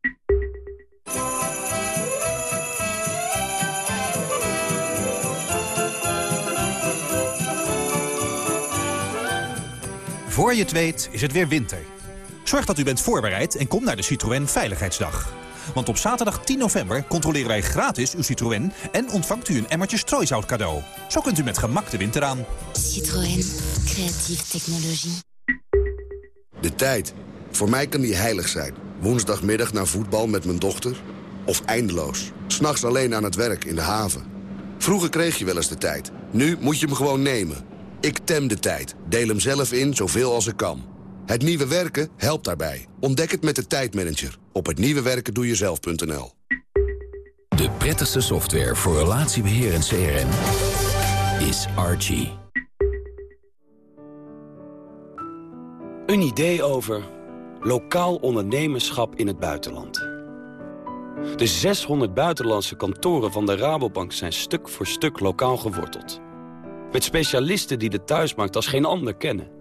Voor je het weet is het weer winter. Zorg dat u bent voorbereid en kom naar de Citroën Veiligheidsdag. Want op zaterdag 10 november controleren wij gratis uw Citroën... en ontvangt u een emmertje strooisout cadeau. Zo kunt u met gemak de winter aan. Citroën. Creatieve technologie. De tijd. Voor mij kan die heilig zijn. Woensdagmiddag naar voetbal met mijn dochter. Of eindeloos. S'nachts alleen aan het werk in de haven. Vroeger kreeg je wel eens de tijd. Nu moet je hem gewoon nemen. Ik tem de tijd. Deel hem zelf in zoveel als ik kan. Het nieuwe werken helpt daarbij. Ontdek het met de tijdmanager. Op hetnieuwewerkendoejezelf.nl De prettigste software voor relatiebeheer en CRM is Archie. Een idee over lokaal ondernemerschap in het buitenland. De 600 buitenlandse kantoren van de Rabobank zijn stuk voor stuk lokaal geworteld. Met specialisten die de thuismarkt als geen ander kennen.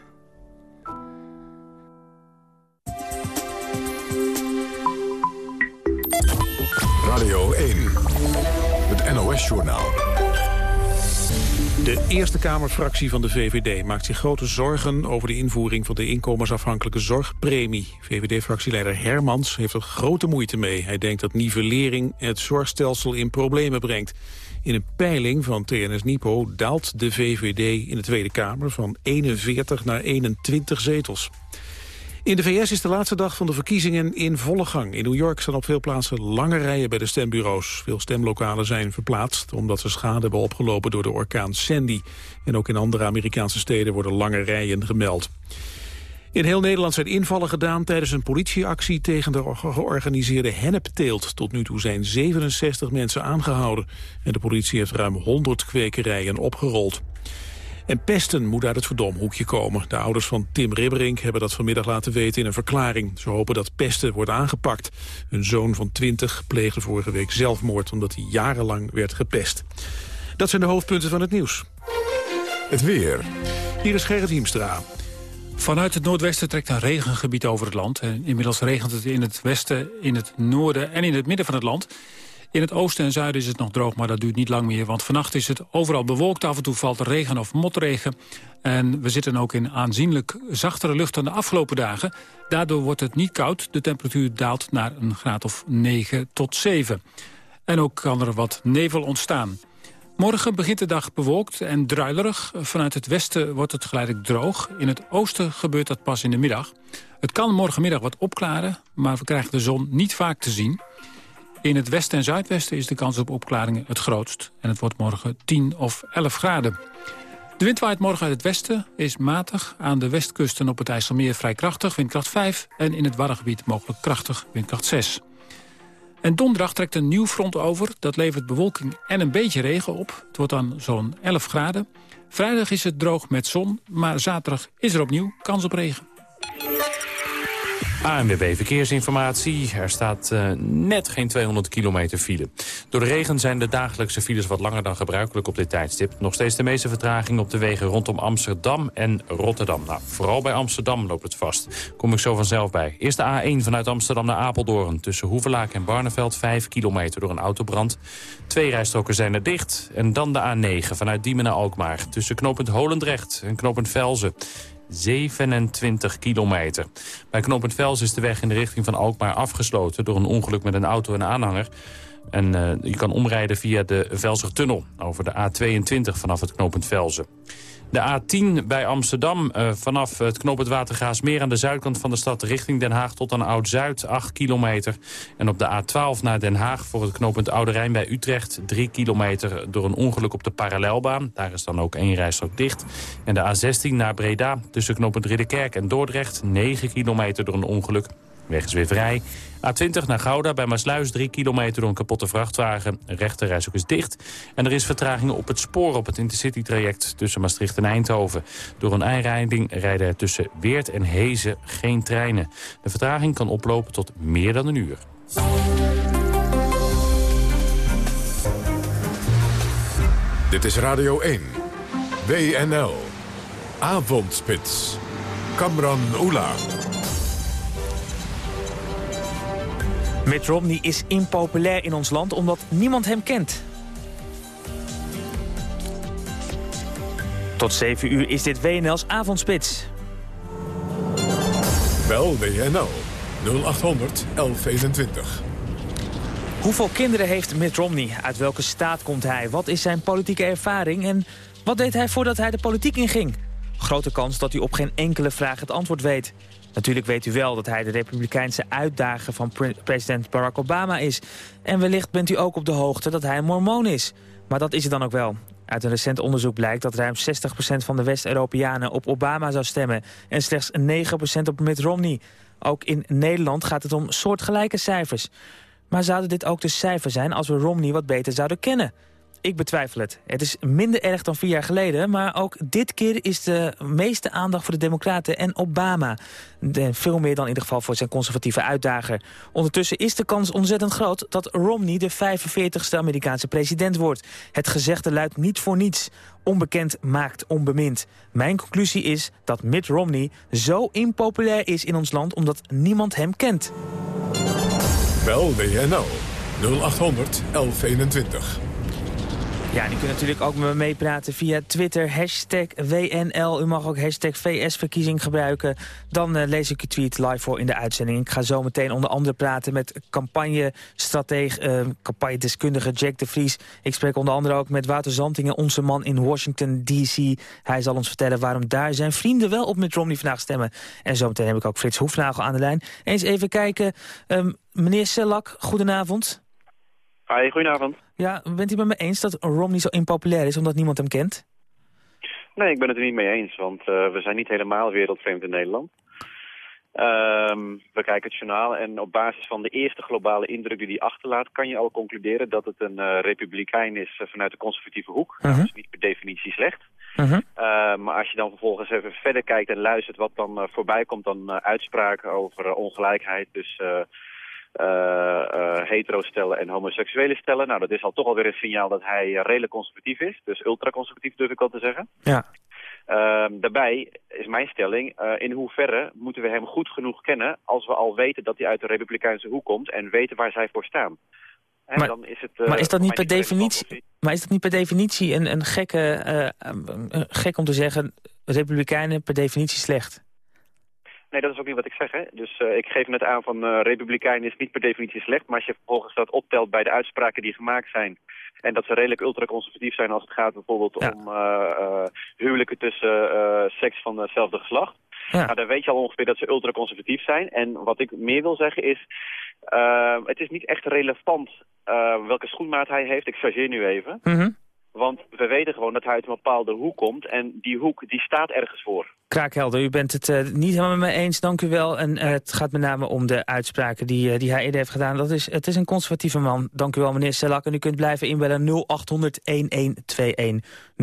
NOS-journaal. De Eerste Kamerfractie van de VVD maakt zich grote zorgen over de invoering van de inkomensafhankelijke zorgpremie. VVD-fractieleider Hermans heeft er grote moeite mee. Hij denkt dat nivellering het zorgstelsel in problemen brengt. In een peiling van TNS Nipo daalt de VVD in de Tweede Kamer van 41 naar 21 zetels. In de VS is de laatste dag van de verkiezingen in volle gang. In New York staan op veel plaatsen lange rijen bij de stembureaus. Veel stemlokalen zijn verplaatst omdat ze schade hebben opgelopen door de orkaan Sandy. En ook in andere Amerikaanse steden worden lange rijen gemeld. In heel Nederland zijn invallen gedaan tijdens een politieactie tegen de georganiseerde hennepteelt. Tot nu toe zijn 67 mensen aangehouden en de politie heeft ruim 100 kwekerijen opgerold. En pesten moet uit het verdomhoekje komen. De ouders van Tim Ribberink hebben dat vanmiddag laten weten in een verklaring. Ze hopen dat pesten wordt aangepakt. Hun zoon van 20 pleegde vorige week zelfmoord omdat hij jarenlang werd gepest. Dat zijn de hoofdpunten van het nieuws. Het weer. Hier is Gerrit Hiemstra. Vanuit het noordwesten trekt een regengebied over het land. En inmiddels regent het in het westen, in het noorden en in het midden van het land. In het oosten en zuiden is het nog droog, maar dat duurt niet lang meer. Want vannacht is het overal bewolkt. Af en toe valt regen of motregen. En we zitten ook in aanzienlijk zachtere lucht dan de afgelopen dagen. Daardoor wordt het niet koud. De temperatuur daalt naar een graad of 9 tot 7. En ook kan er wat nevel ontstaan. Morgen begint de dag bewolkt en druilerig. Vanuit het westen wordt het geleidelijk droog. In het oosten gebeurt dat pas in de middag. Het kan morgenmiddag wat opklaren, maar we krijgen de zon niet vaak te zien. In het westen en zuidwesten is de kans op opklaringen het grootst. En het wordt morgen 10 of 11 graden. De wind waait morgen uit het westen, is matig. Aan de westkust en op het IJsselmeer vrij krachtig, windkracht 5. En in het Waddengebied mogelijk krachtig, windkracht 6. En donderdag trekt een nieuw front over. Dat levert bewolking en een beetje regen op. Het wordt dan zo'n 11 graden. Vrijdag is het droog met zon, maar zaterdag is er opnieuw kans op regen. ANWB Verkeersinformatie. Er staat uh, net geen 200 kilometer file. Door de regen zijn de dagelijkse files wat langer dan gebruikelijk op dit tijdstip. Nog steeds de meeste vertraging op de wegen rondom Amsterdam en Rotterdam. Nou, vooral bij Amsterdam loopt het vast. Kom ik zo vanzelf bij. Eerst de A1 vanuit Amsterdam naar Apeldoorn. Tussen Hoevelaak en Barneveld 5 kilometer door een autobrand. Twee rijstroken zijn er dicht. En dan de A9 vanuit Diemen naar Alkmaar. Tussen knooppunt Holendrecht en knooppunt Velzen. 27 kilometer. Bij knooppunt Vels is de weg in de richting van Alkmaar afgesloten... door een ongeluk met een auto en aanhanger. En uh, je kan omrijden via de Velsertunnel over de A22 vanaf het knooppunt Velzen. De A10 bij Amsterdam uh, vanaf het knooppunt Watergaasmeer aan de zuidkant van de stad richting Den Haag tot aan Oud-Zuid, 8 kilometer. En op de A12 naar Den Haag voor het knooppunt Oude Rijn bij Utrecht, 3 kilometer door een ongeluk op de parallelbaan. Daar is dan ook één rijstrook dicht. En de A16 naar Breda tussen knooppunt Ridderkerk en Dordrecht, 9 kilometer door een ongeluk. Weg is weer vrij. A20 naar Gouda bij Maasluis 3 kilometer door een kapotte vrachtwagen. Rechterreis ook is dicht. En er is vertraging op het spoor op het Intercity-traject tussen Maastricht en Eindhoven. Door een einrijding rijden er tussen Weert en Hezen geen treinen. De vertraging kan oplopen tot meer dan een uur. Dit is Radio 1. WNL. Avondspits. Kamran Oela. Mitt Romney is impopulair in ons land omdat niemand hem kent. Tot 7 uur is dit WNL's Avondspits. Bel WNL 0800 1121. Hoeveel kinderen heeft Mitt Romney? Uit welke staat komt hij? Wat is zijn politieke ervaring? En wat deed hij voordat hij de politiek inging? Grote kans dat u op geen enkele vraag het antwoord weet. Natuurlijk weet u wel dat hij de republikeinse uitdager van pre president Barack Obama is. En wellicht bent u ook op de hoogte dat hij een mormoon is. Maar dat is het dan ook wel. Uit een recent onderzoek blijkt dat ruim 60% van de West-Europeanen op Obama zou stemmen... en slechts 9% op Mitt Romney. Ook in Nederland gaat het om soortgelijke cijfers. Maar zouden dit ook de cijfers zijn als we Romney wat beter zouden kennen? Ik betwijfel het. Het is minder erg dan vier jaar geleden... maar ook dit keer is de meeste aandacht voor de Democraten en Obama. Veel meer dan in ieder geval voor zijn conservatieve uitdager. Ondertussen is de kans ontzettend groot dat Romney de 45ste Amerikaanse president wordt. Het gezegde luidt niet voor niets. Onbekend maakt onbemind. Mijn conclusie is dat Mitt Romney zo impopulair is in ons land... omdat niemand hem kent. Bel WNL 0800 1121. Ja, en u kunt natuurlijk ook met me meepraten via Twitter, hashtag WNL. U mag ook hashtag VS-verkiezing gebruiken. Dan uh, lees ik uw tweet live voor in de uitzending. Ik ga zo meteen onder andere praten met campagnestratege, uh, campagnedeskundige Jack de Vries. Ik spreek onder andere ook met Wouter Zantingen, onze man in Washington D.C. Hij zal ons vertellen waarom daar zijn vrienden wel op met Romney vandaag stemmen. En zometeen heb ik ook Frits Hoefnagel aan de lijn. Eens even kijken, um, meneer Sellak, goedenavond. Hi, goedenavond. Ja, bent u met me eens dat Romney zo impopulair is omdat niemand hem kent? Nee, ik ben het er niet mee eens, want uh, we zijn niet helemaal wereldvreemd in Nederland. Um, we kijken het journaal en op basis van de eerste globale indruk die hij achterlaat... kan je al concluderen dat het een uh, republikein is uh, vanuit de conservatieve hoek. -huh. Dat is niet per definitie slecht. Uh -huh. maar als je dan vervolgens even verder kijkt en luistert wat dan voorbij komt... dan uitspraken over ongelijkheid, dus uh, uh, hetero stellen en homoseksuele stellen. Nou, dat is al toch alweer een signaal dat hij redelijk conservatief is. Dus ultraconservatief durf ik al te zeggen. Ja. Uh, daarbij is mijn stelling, in hoeverre moeten we hem goed genoeg kennen... als we al weten dat hij uit de republikeinse hoek komt en weten waar zij voor staan. En maar, dan is het, maar is dat niet per definitie, maar is dat niet per definitie een, een gekke, uh, gek om te zeggen... republikeinen per definitie slecht? Nee, dat is ook niet wat ik zeg. Hè. Dus uh, ik geef net aan van uh, republikein is niet per definitie slecht. Maar als je vervolgens dat optelt bij de uitspraken die gemaakt zijn... en dat ze redelijk ultraconservatief zijn als het gaat bijvoorbeeld ja. om uh, huwelijken tussen seks van hetzelfde geslacht... Ja. Nou, dan weet je al ongeveer dat ze ultraconservatief zijn. En wat ik meer wil zeggen is... het is niet echt relevant welke schoenmaat hij heeft. Ik chargeer nu even. Mm -hmm. Want we weten gewoon dat hij uit een bepaalde hoek komt. En die hoek die staat ergens voor. Kraakhelder, u bent het uh, niet helemaal met me eens, dank u wel. En uh, het gaat met name om de uitspraken die, uh, die hij eerder heeft gedaan. Dat is, het is een conservatieve man. Dank u wel, meneer Sellak. En u kunt blijven inbellen 0800-1121.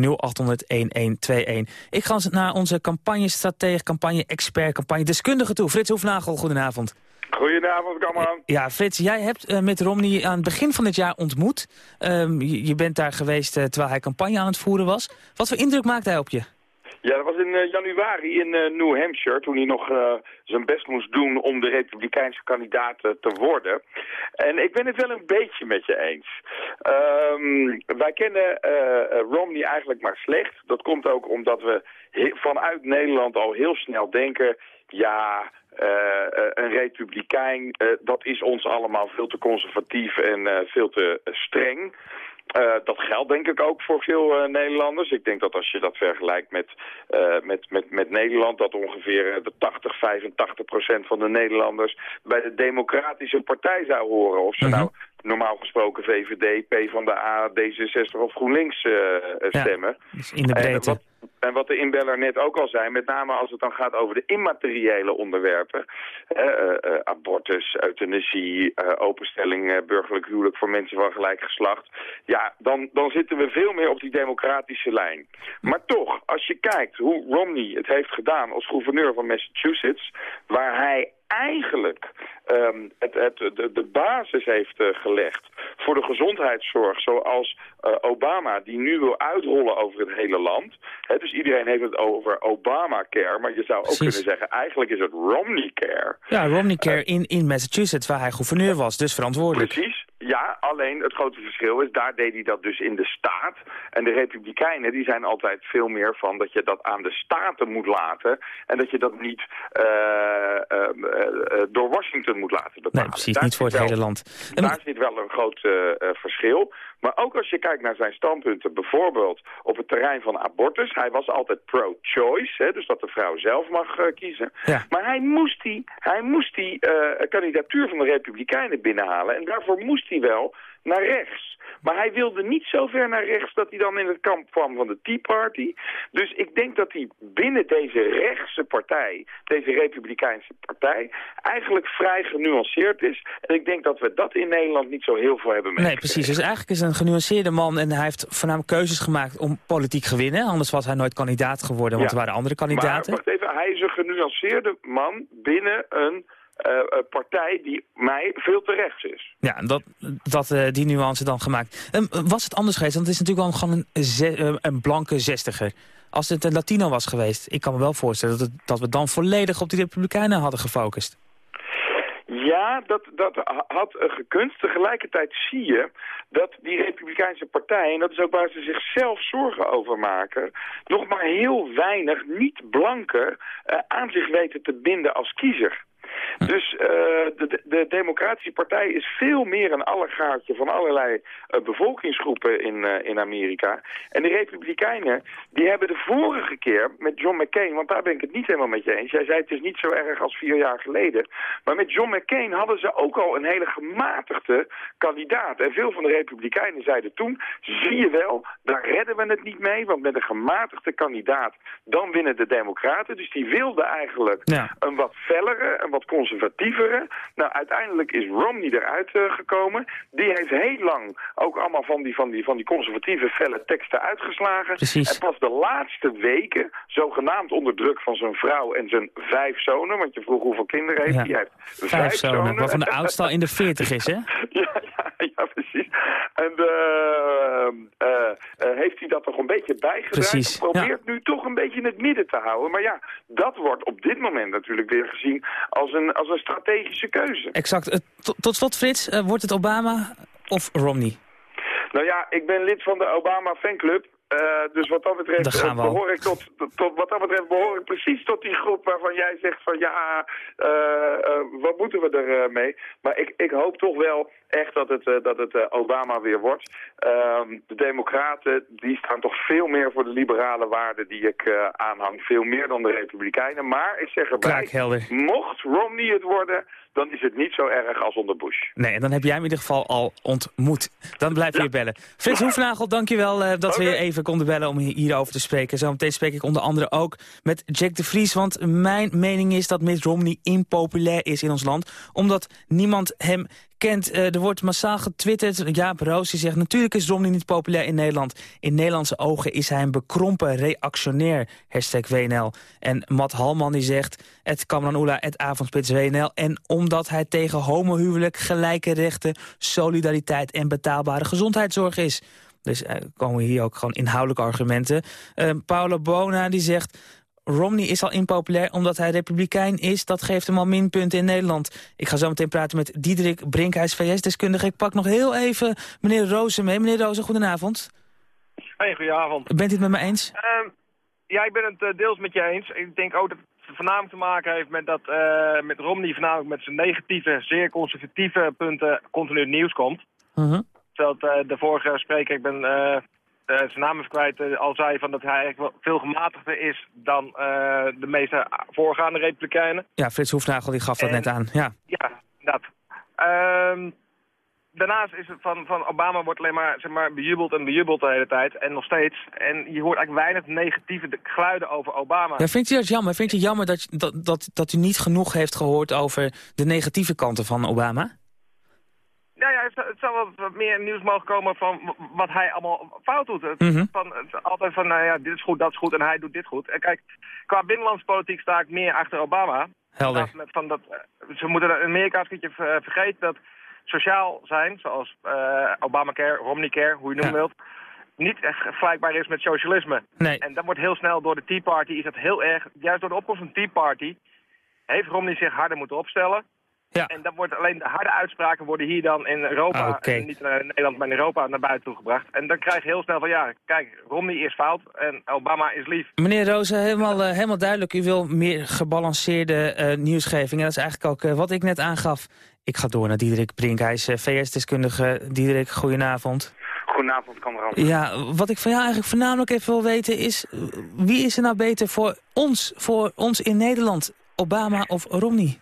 0800-1121. Ik ga naar onze campagnestratege, campagne-expert, campagne-deskundige toe. Frits Hoefnagel, goedenavond. Goedenavond, Kamran. Ja, Frits, jij hebt uh, met Romney aan het begin van het jaar ontmoet. Um, je, je, bent daar geweest uh, terwijl hij campagne aan het voeren was. Wat voor indruk maakte hij op je? Ja, dat was in uh, januari in New Hampshire, toen hij nog zijn best moest doen om de republikeinse kandidaat te worden. En ik ben het wel een beetje met je eens. Um, wij kennen Romney eigenlijk maar slecht. Dat komt ook omdat we vanuit Nederland al heel snel denken... ja, een republikein, uh, dat is ons allemaal veel te conservatief en veel te streng. Uh, dat geldt denk ik ook voor veel uh, Nederlanders. Ik denk dat als je dat vergelijkt met, uh, met, met, met Nederland... dat ongeveer de 80, 85 procent van de Nederlanders... bij de Democratische Partij zou horen. Of ze Mhm. -huh. nou normaal gesproken VVD, PvdA, D66 of GroenLinks stemmen. Ja, dus in de breedte. En wat, en wat de inbeller net ook al zei, met name als het dan gaat over de immateriële onderwerpen... abortus, euthanasie, openstelling, burgerlijk huwelijk voor mensen van gelijk geslacht... ja, dan, dan zitten we veel meer op die democratische lijn. Maar toch, als je kijkt hoe Romney het heeft gedaan als gouverneur van Massachusetts... waar hij eigenlijk um, het, het, de, basis heeft gelegd voor de gezondheidszorg zoals Obama die nu wil uitrollen over het hele land. He, dus iedereen heeft het over Obamacare, maar je zou ook Precies. kunnen zeggen eigenlijk is het Romneycare. Ja, Romneycare uh, in, in Massachusetts waar hij gouverneur was, dus verantwoordelijk. Precies. Ja, alleen het grote verschil is, daar deed hij dat dus in de staat. En de republikeinen die zijn altijd veel meer van dat je dat aan de staten moet laten. En dat je dat niet uh, uh, uh, door Washington moet laten bepalen. Nee, precies, daar niet voor het wel, hele land. Daar zit wel een groot verschil. Maar ook als je kijkt naar zijn standpunten, bijvoorbeeld op het terrein van abortus. Hij was altijd pro-choice, dus dat de vrouw zelf mag uh, kiezen. Ja. Maar hij moest die, hij moest die uh, kandidatuur van de Republikeinen binnenhalen. En daarvoor moest hij wel naar rechts. Maar hij wilde niet zo ver naar rechts dat hij dan in het kamp kwam van de Tea Party. Dus ik denk dat hij binnen deze rechtse partij, deze republikeinse partij, eigenlijk vrij genuanceerd is. En ik denk dat we dat in Nederland niet zo heel veel hebben Nee, precies. Dus eigenlijk is hij een genuanceerde man en hij heeft voornamelijk keuzes gemaakt om politiek gewinnen. Anders was hij nooit kandidaat geworden, want ja. er waren andere kandidaten. Maar wacht even, hij is een genuanceerde man binnen een uh, partij die mij veel te rechts is. Ja, dat, dat, uh, die nuance dan gemaakt. Um, was het anders geweest? Want het is natuurlijk al gewoon een, een blanke zestiger. Als het een Latino was geweest, ik kan me wel voorstellen dat, het, dat we dan volledig op die Republikeinen hadden gefocust. Ja, dat, dat had gekund. Tegelijkertijd zie je dat die Republikeinse partij, en dat is ook waar ze zichzelf zorgen over maken, nog maar heel weinig niet-blanken uh, aan zich weten te binden als kiezer. Dus uh, de, de Democratische Partij is veel meer een allegaartje van allerlei uh, bevolkingsgroepen in, uh, in Amerika. En de Republikeinen, die hebben de vorige keer met John McCain, want daar ben ik het niet helemaal met je eens. Jij zei het is niet zo erg als vier jaar geleden. Maar met John McCain hadden ze ook al een hele gematigde kandidaat. En veel van de Republikeinen zeiden toen, zie je wel, daar redden we het niet mee. Want met een gematigde kandidaat, dan winnen de Democraten. Dus die wilden eigenlijk ja. een wat fellere, een wat conservatievere. Nou, uiteindelijk is Romney eruit uh, gekomen. Die heeft heel lang ook allemaal van die, van die, van die conservatieve felle teksten uitgeslagen. Precies. En pas de laatste weken, zogenaamd onder druk van zijn vrouw en zijn vijf zonen, want je vroeg hoeveel kinderen heeft ja. hij. heeft vijf, vijf zonen, zonen. waarvan de <laughs> oudste al in de veertig is, hè? ja, ja, ja, precies. En uh, uh, heeft hij dat toch een beetje bijgedragen. Precies, probeert ja. nu toch een beetje in het midden te houden. Maar ja, dat wordt op dit moment natuurlijk weer gezien als een, als een strategische keuze. Exact. Tot, tot slot, Frits, uh, wordt het Obama of Romney? Nou ja, ik ben lid van de Obama fanclub. Uh, dus wat dat betreft uh, behoor ik tot, tot, wat dat betreft behoor ik precies tot die groep waarvan jij zegt van ja, uh, wat moeten we er mee? Maar ik, ik hoop toch wel echt dat het, dat het Obama weer wordt. Ehm, de democraten die staan toch veel meer voor de liberale waarden die ik aanhang. Veel meer dan de republikeinen. Maar ik zeg erbij, mocht Romney het worden, dan is het niet zo erg als onder Bush. Nee, en dan heb jij hem in ieder geval al ontmoet. Dan blijf je ja. bellen. Frits Hoefnagel, dankjewel uh, dat okay. we even konden bellen om hierover te spreken. Zometeen spreek ik onder andere ook met Jack de Vries. Want mijn mening is dat Mitt Romney impopulair is in ons land. Omdat niemand hem kent. Uh, er wordt massaal getwitterd. Jaap Roos die zegt, natuurlijk is Romney niet populair in Nederland. In Nederlandse ogen is hij een bekrompen reactionair. Hashtag WNL. En Matt Halman die zegt, het Kamran Oela, het avondspits WNL. En omdat hij tegen homohuwelijk, gelijke rechten, solidariteit en betaalbare gezondheidszorg is. Dus uh, komen hier ook gewoon inhoudelijke argumenten. Uh, Paolo Bona die zegt... Romney is al impopulair omdat hij republikein is. Dat geeft hem al minpunten in Nederland. Ik ga zo meteen praten met Diederik Brinkhuis, VS-deskundige. Ik pak nog heel even meneer Rozen mee. Meneer Rozen, goedenavond. Hey, goedenavond. Bent u het met me eens? Um, ja, ik ben het uh, deels met je eens. Ik denk ook dat het voornamelijk te maken heeft met dat uh, met Romney voornamelijk met zijn negatieve, zeer conservatieve punten continu het nieuws komt. Uh -huh. Terwijl uh, de vorige spreker, ik ben zijn naam even kwijt, al zei van dat hij eigenlijk veel gematigder is dan uh, de meeste voorgaande republikeinen. Ja, Frits Hoefnagel die gaf dat en, net aan. Ja, ja dat. Um, daarnaast is het van, van Obama wordt alleen maar, zeg maar bejubeld en bejubeld de hele tijd. En nog steeds. En je hoort eigenlijk weinig negatieve geluiden over Obama. Ja, vindt u dat jammer? Vindt u jammer dat, dat, dat, dat u niet genoeg heeft gehoord over de negatieve kanten van Obama? Ja, ja, het zou wel wat meer nieuws mogen komen van wat hij allemaal fout doet. Mm -hmm. van, altijd van, nou ja, dit is goed, dat is goed en hij doet dit goed. En kijk, qua binnenlandspolitiek sta ik meer achter Obama. Helder. Met van dat, eh, ze moeten in Amerika een beetje ver- vergeten dat sociaal zijn, zoals eh, Obamacare, Romneycare, hoe je het noemen wilt, niet echt vergelijkbaar is met socialisme. Nee. En dat wordt heel snel door de Tea Party, is dat heel erg, juist door de opkomst van de Tea Party, heeft Romney zich harder moeten opstellen. Ja. En dat wordt alleen de harde uitspraken worden hier dan in Europa, Ah, en niet in Nederland, maar in Europa naar buiten toe gebracht. En dan krijg je heel snel van, ja, kijk, Romney is fout en Obama is lief. Meneer Rozen, helemaal, eh, helemaal duidelijk. U wil meer gebalanceerde eh, nieuwsgeving. En dat is eigenlijk ook eh, wat ik net aangaf. Ik ga door naar Diederik Brink. Hij is eh, VS-deskundige. Diederik, goedenavond. Goedenavond, kameraad. Ja, wat ik van jou eigenlijk voornamelijk even wil weten is... eh, wie is er nou beter voor ons, voor ons in Nederland? Obama of Romney?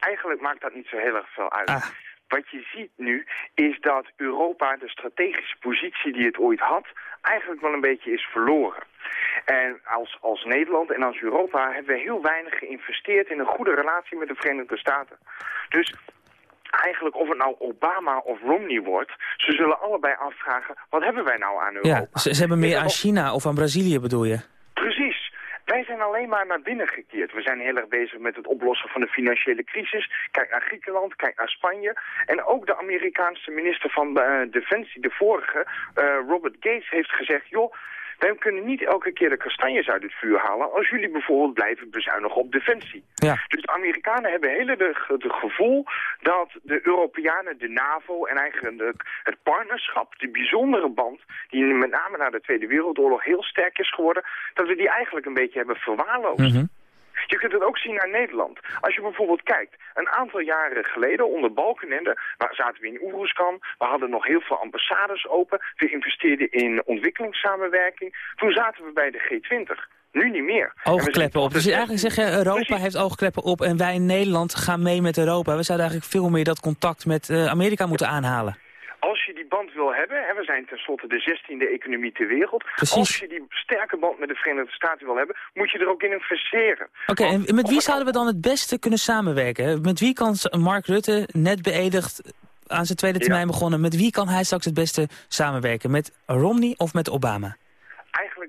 Eigenlijk maakt dat niet zo heel erg veel uit. Ah. Wat je ziet nu is dat Europa de strategische positie die het ooit had... eigenlijk wel een beetje is verloren. En als, als Nederland en als Europa hebben we heel weinig geïnvesteerd... in een goede relatie met de Verenigde Staten. Dus eigenlijk of het nou Obama of Romney wordt... ze zullen allebei afvragen, wat hebben wij nou aan Europa? Ja, ze, ze hebben meer aan China of aan Brazilië bedoel je? Precies. Wij zijn alleen maar naar binnen gekeerd. We zijn heel erg bezig met het oplossen van de financiële crisis. Kijk naar Griekenland, kijk naar Spanje. En ook de Amerikaanse minister van eh, Defensie, de vorige, eh, Robert Gates, heeft gezegd... joh, wij kunnen niet elke keer de kastanjes uit het vuur halen... als jullie bijvoorbeeld blijven bezuinigen op defensie. Ja. Dus de Amerikanen hebben heel het gevoel dat de Europeanen, de NAVO en eigenlijk het partnerschap, die bijzondere band, die met name na de Tweede Wereldoorlog heel sterk is geworden, dat we die eigenlijk een beetje hebben verwaarloosd. Mhm. Je kunt het ook zien naar Nederland. Als je bijvoorbeeld kijkt, een aantal jaren geleden onder Balkenende, waar zaten we in Oeroeskan, we hadden nog heel veel ambassades open, we investeerden in ontwikkelingssamenwerking, toen zaten we bij de G20. Nu niet meer. Oogkleppen op. Dus eigenlijk zeg je, Europa heeft oogkleppen op en wij in Nederland gaan mee met Europa. We zouden eigenlijk veel meer dat contact met eh, Amerika moeten aanhalen. Als je die band wil hebben, en we zijn tenslotte de 16e economie ter wereld. Precies. Als je die sterke band met de Verenigde Staten wil hebben, moet je er ook in investeren. Oké, en met wie zouden we dan het beste kunnen samenwerken? Met wie kan Mark Rutte, net beëdigd, aan zijn tweede termijn begonnen... met wie kan hij straks het beste samenwerken? Met Romney of met Obama?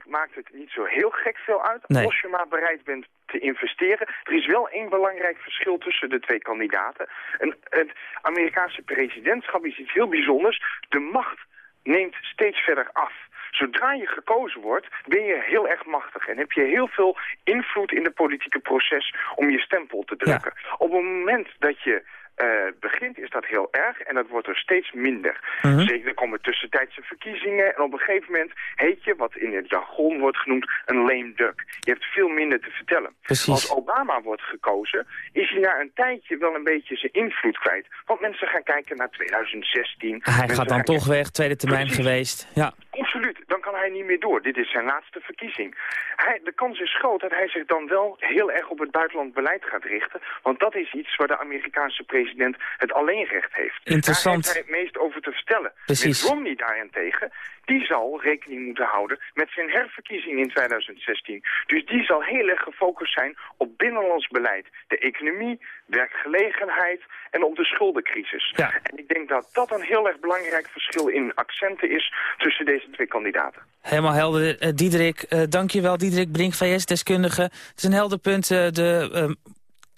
Maakt het niet zo heel gek veel uit Nee. als je maar bereid bent te investeren. Er is wel één belangrijk verschil tussen de twee kandidaten. En het Amerikaanse presidentschap is iets heel bijzonders. De macht neemt steeds verder af. Zodra je gekozen wordt, ben je heel erg machtig en heb je heel veel invloed in het politieke proces om je stempel te drukken. Op het moment dat je eh, begint is dat heel erg en dat wordt er steeds minder. Mhm. Zeker, er komen tussentijdse verkiezingen en op een gegeven moment heet je, wat in het jargon wordt genoemd, een lame duck. Je hebt veel minder te vertellen. Precies. Als Obama wordt gekozen, is hij na een tijdje wel een beetje zijn invloed kwijt. Want mensen gaan kijken naar 2016. Hij Mensen gaat dan toch weg, tweede termijn geweest. Ja. Absoluut, dan kan hij niet meer door. Dit is zijn laatste verkiezing. Hij, de kans is groot dat hij zich dan wel heel erg op het buitenland beleid gaat richten. Want dat is iets waar de Amerikaanse president het alleenrecht heeft. Interessant. Daar heeft hij het meest over te vertellen. Precies. Mitt Romney daarentegen, die zal rekening moeten houden met zijn herverkiezing in 2016. Dus die zal heel erg gefocust zijn op binnenlands beleid. De economie, werkgelegenheid en op de schuldencrisis. Ja. En ik denk dat dat een heel erg belangrijk verschil in accenten is tussen deze twee kandidaten. Helemaal helder. Eh, Diederik, eh dankjewel. Diederik Brink, VS-deskundige. Het is een helder punt. eh, de,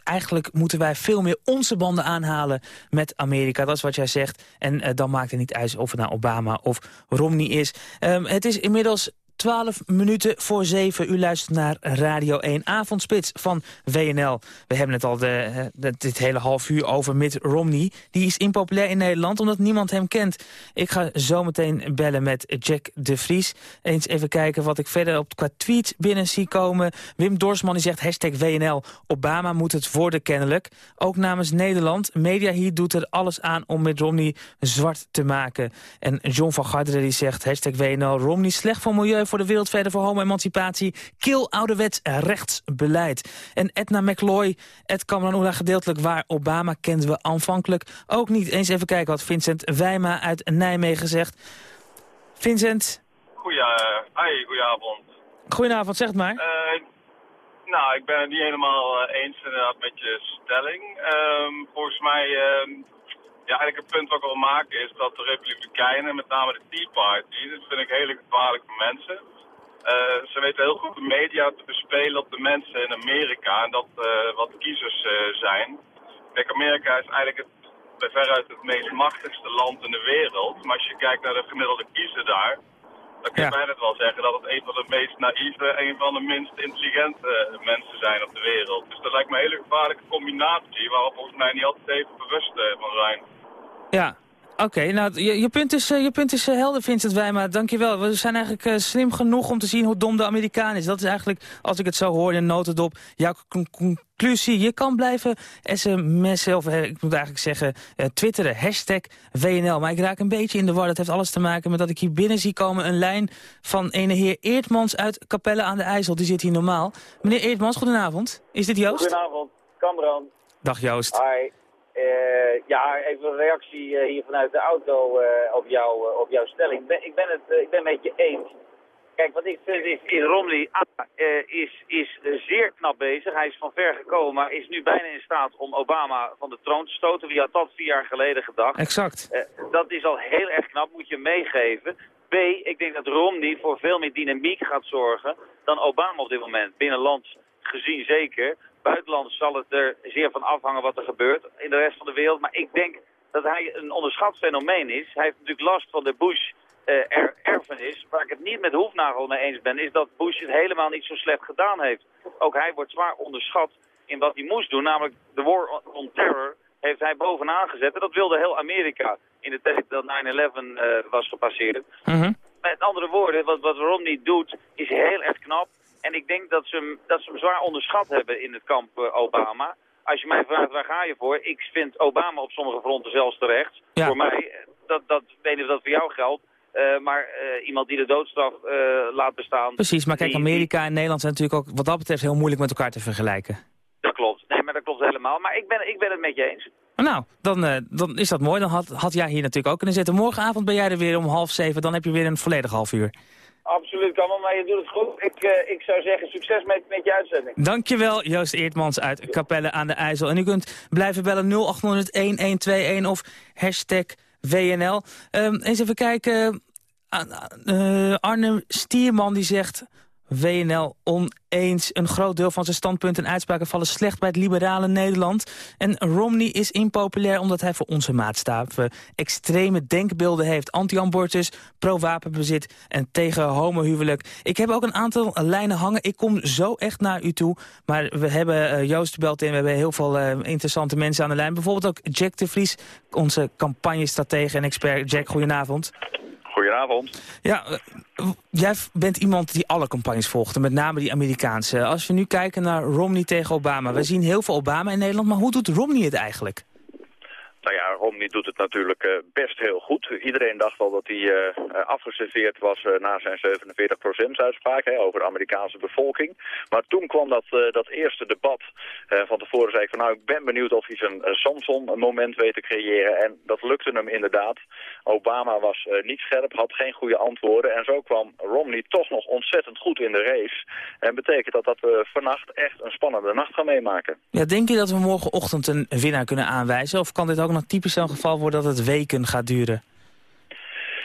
eigenlijk moeten wij veel meer onze banden aanhalen met Amerika. Dat is wat jij zegt. En eh, dan maakt het niet uit of het nou Obama of Romney is. Ehm, het is inmiddels 12 minuten voor 7. U luistert naar Radio 1 Avondspits van WNL. We hebben het al eh, de- dit hele half uur over Mitt Romney. Die is impopulair in Nederland omdat niemand hem kent. Ik ga zo meteen bellen met Jack de Vries. Eens even kijken wat ik verder op qua tweets binnen zie komen. Wim Dorsman die zegt hashtag WNL. Obama moet het worden kennelijk. Ook namens Nederland. Media hier doet er alles aan om Mitt Romney zwart te maken. En John van Garderen die zegt hashtag WNL. Romney slecht voor milieu, voor de wereld, verder voor homo-emancipatie. Kill ouderwets rechtsbeleid. En Edna McLoy, Ed Kamranula gedeeltelijk waar. Obama kenden we aanvankelijk ook niet. Eens even kijken wat Vincent Wijma uit Nijmegen zegt. Vincent, Goeie, eh, hi, goedenavond. goedenavond, zeg het maar. Eh, nou, ik ben het niet helemaal eh, eens inderdaad met je stelling. Ehm, volgens mij, ehm, ja, eigenlijk het punt wat ik wil maken is dat de Republikeinen, met name de Tea Party, dat vind ik hele gevaarlijke mensen. Eh, ze weten heel goed de media te bespelen op de mensen in Amerika en dat eh, wat kiezers eh, zijn. Kijk, Amerika is eigenlijk het, bij veruit het meest machtigste land in de wereld. Maar als je kijkt naar de gemiddelde kiezer daar, dan kun je bijna wel zeggen dat het een van de meest naïeve en een van de minst intelligente mensen zijn op de wereld. Dus dat lijkt me een hele gevaarlijke combinatie waar we volgens mij niet altijd even bewust van zijn. Ja, Oké, nou, je, je, punt is, uh, je punt is uh, helder, Vincent Wijma. Dankjewel. We zijn eigenlijk uh, slim genoeg om te zien hoe dom de Amerikaan is. Dat is eigenlijk, als ik het zo hoor in notendop, jouw conclusie. Je kan blijven sms'en, of ik moet eigenlijk zeggen twitteren, hashtag WNL. Maar ik raak een beetje in de war. Dat heeft alles te maken met dat ik hier binnen zie komen een lijn van ene heer Eertmans uit Capelle aan de IJssel. Die zit hier normaal. Meneer Eertmans, goedenavond. Is dit Joost? Goedenavond, Cameron. Dag Joost. Hi. Uh, ja, even een reactie uh, hier vanuit de auto uh, op, jou, op jouw stelling. Ben, ik, ben het, ik ben met je eens. Kijk, wat ik vind is, is Romney A, is, is zeer knap bezig. Hij is van ver gekomen, maar is nu bijna in staat om Obama van de troon te stoten. Wie had dat vier jaar geleden gedacht? Exact. dat is al heel erg knap, moet je meegeven. B, ik denk dat Romney voor veel meer dynamiek gaat zorgen dan Obama op dit moment. Binnenlands gezien zeker buitenland zal het er zeer van afhangen wat er gebeurt in de rest van de wereld. Maar ik denk dat hij een onderschat fenomeen is. Hij heeft natuurlijk last van de Bush uh, er erfenis. Waar ik het niet met Hoefnagel mee eens ben, is dat Bush het helemaal niet zo slecht gedaan heeft. Ook hij wordt zwaar onderschat in wat hij moest doen, namelijk de war on terror heeft hij bovenaan gezet. En dat wilde heel Amerika in de tijd dat 9-11 uh, eh, was gepasseerd. Mhm. Met andere woorden, wat, wat Romney doet is heel erg knap. En ik denk dat ze, hem, dat ze hem zwaar onderschat hebben in het kamp uh, Obama. Als je mij vraagt waar ga je voor, ik vind Obama op sommige fronten zelfs terecht. Ja. Voor mij, dat, dat weet of dat voor jou geldt. Uh, maar uh, iemand die de doodstraf laat bestaan... Precies, maar kijk, Amerika en Nederland zijn natuurlijk ook wat dat betreft heel moeilijk met elkaar te vergelijken. Dat klopt, nee, maar dat klopt helemaal. Maar ik ben, ik ben het met je eens. Nou, dan, dan is dat mooi. Dan had, had jij hier natuurlijk ook kunnen zitten. Morgenavond ben jij er weer om half zeven. Dan heb je weer een volledig half uur. Absoluut, kan maar je doet het goed. Ik, uh, ik zou zeggen, succes met, met je uitzending. Dankjewel, Joost Eertmans uit Capelle aan de IJssel. En u kunt blijven bellen 0800-1121 of hashtag WNL. Um, eens even kijken. Uh, Arne Stierman die zegt... WNL oneens. Een groot deel van zijn standpunten en uitspraken vallen slecht bij het liberale Nederland. En Romney is impopulair omdat hij voor onze maatstaven extreme denkbeelden heeft. Anti-abortus, pro-wapenbezit en tegen homohuwelijk. Ik heb ook een aantal lijnen hangen. Ik kom zo echt naar u toe. Maar we hebben uh, Joost belt in. We hebben heel veel uh, interessante mensen aan de lijn. Bijvoorbeeld ook Jack de Vries, onze campagnestratege en expert. Jack, goedenavond. Ja, jij bent iemand die alle campagnes volgt, met name die Amerikaanse. Als we nu kijken naar Romney tegen Obama. We zien heel veel Obama in Nederland, maar hoe doet Romney het eigenlijk? Nou ja, Romney doet het natuurlijk uh, best heel goed. Iedereen dacht al dat hij uh, afgeserveerd was na zijn 47%-uitspraak over de Amerikaanse bevolking. Maar toen kwam dat, dat eerste debat. van tevoren zei ik van nou, ik ben benieuwd of hij zijn Samson-moment weet te creëren. En dat lukte hem inderdaad. Obama was niet scherp, had geen goede antwoorden. En zo kwam Romney toch nog ontzettend goed in de race. En betekent dat dat we vannacht echt een spannende nacht gaan meemaken. Ja, denk je dat we morgenochtend een winnaar kunnen aanwijzen? Of kan dit ook nog typisch zo'n geval worden dat het weken gaat duren?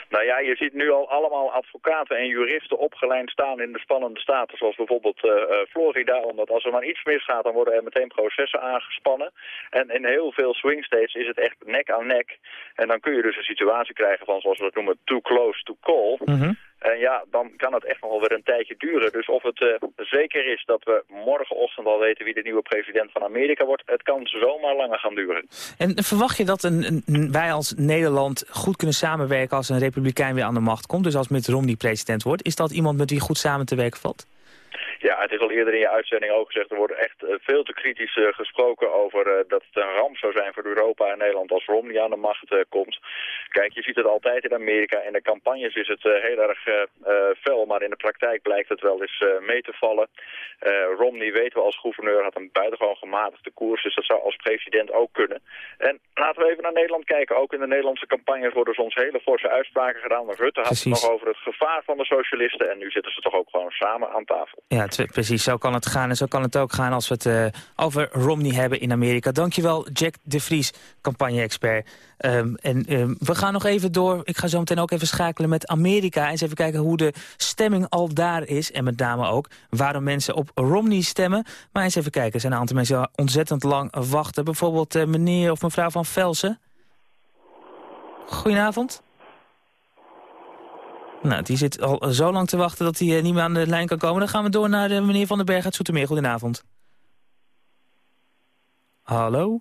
Nou ja, je ziet nu al allemaal advocaten en juristen opgeleid staan in de spannende staten, zoals bijvoorbeeld uh, Florida, omdat als er maar iets misgaat, dan worden er meteen processen aangespannen. En in heel veel swing states is het echt nek aan nek. En dan kun je dus een situatie krijgen van, zoals we dat noemen, too close to call. Mm -hmm. En ja, dan kan het echt nog wel weer een tijdje duren. Dus of het uh, zeker is dat we morgenochtend al weten wie de nieuwe president van Amerika wordt, het kan zomaar langer gaan duren. En verwacht je dat een, wij als Nederland goed kunnen samenwerken als een republikein weer aan de macht komt? Dus als Mitt Romney president wordt, is dat iemand met wie goed samen te werken valt? Ja, het is al eerder in je uitzending ook gezegd, er wordt echt uh, veel te kritisch uh, gesproken over uh, dat het een ramp zou zijn voor Europa en Nederland als Romney aan de macht komt. Kijk, je ziet het altijd in Amerika. In de campagnes is het heel erg fel, maar in de praktijk blijkt het wel eens mee te vallen. Romney weten we als gouverneur had een buitengewoon gematigde koers, dus dat zou als president ook kunnen. En Laten we even naar Nederland kijken. Ook in de Nederlandse campagnes worden soms hele forse uitspraken gedaan. Maar Rutte had het nog over het gevaar van de socialisten. En nu zitten ze toch ook gewoon samen aan tafel. Ja, precies. Zo kan het gaan. En zo kan het ook gaan als we het uh, over Romney hebben in Amerika. Dankjewel, Jack de Vries, campagne-expert. Um, en um, we gaan nog even door. Ik ga zo meteen ook even schakelen met Amerika. Eens even kijken hoe de stemming al daar is. En met name ook waarom mensen op Romney stemmen. Maar eens even kijken. Er zijn een aantal mensen ontzettend lang wachten. Bijvoorbeeld uh, meneer of mevrouw van Velsen. Goedenavond. Nou, die zit al zo lang te wachten dat hij uh, niet meer aan de lijn kan komen. Dan gaan we door naar uh, meneer Van den Berg uit Zoetermeer. Goedenavond. Hallo?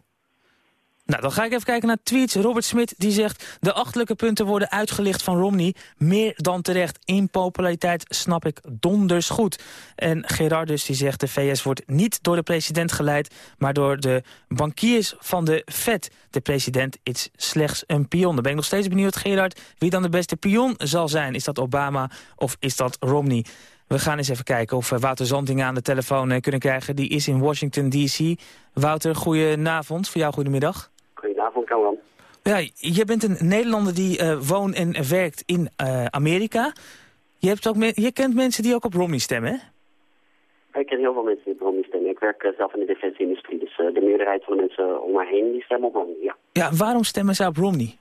Nou, dan ga ik even kijken naar tweets. Robert Smit die zegt... de achtelijke punten worden uitgelicht van Romney. Meer dan terecht. Impopulariteit snap ik donders goed. En Gerardus die zegt... de VS wordt niet door de president geleid... maar door de bankiers van de Fed. De president is slechts een pion. Dan ben ik nog steeds benieuwd, Gerard... wie dan de beste pion zal zijn. Is dat Obama of is dat Romney? We gaan eens even kijken of we Wouter Zanting aan de telefoon eh, kunnen krijgen. Die is in Washington, D.C. Wouter, goedenavond. Voor jou goedemiddag. Goedenavond. Ja, je bent een Nederlander die uh, woont en werkt in uh, Amerika. Je, hebt ook je kent mensen die ook op Romney stemmen, hè? Ik ken heel veel mensen die op Romney stemmen. Ik werk uh, zelf in de defensieindustrie, dus de meerderheid van de mensen om mij heen die stemmen op Romney, ja. Ja, waarom stemmen ze op Romney?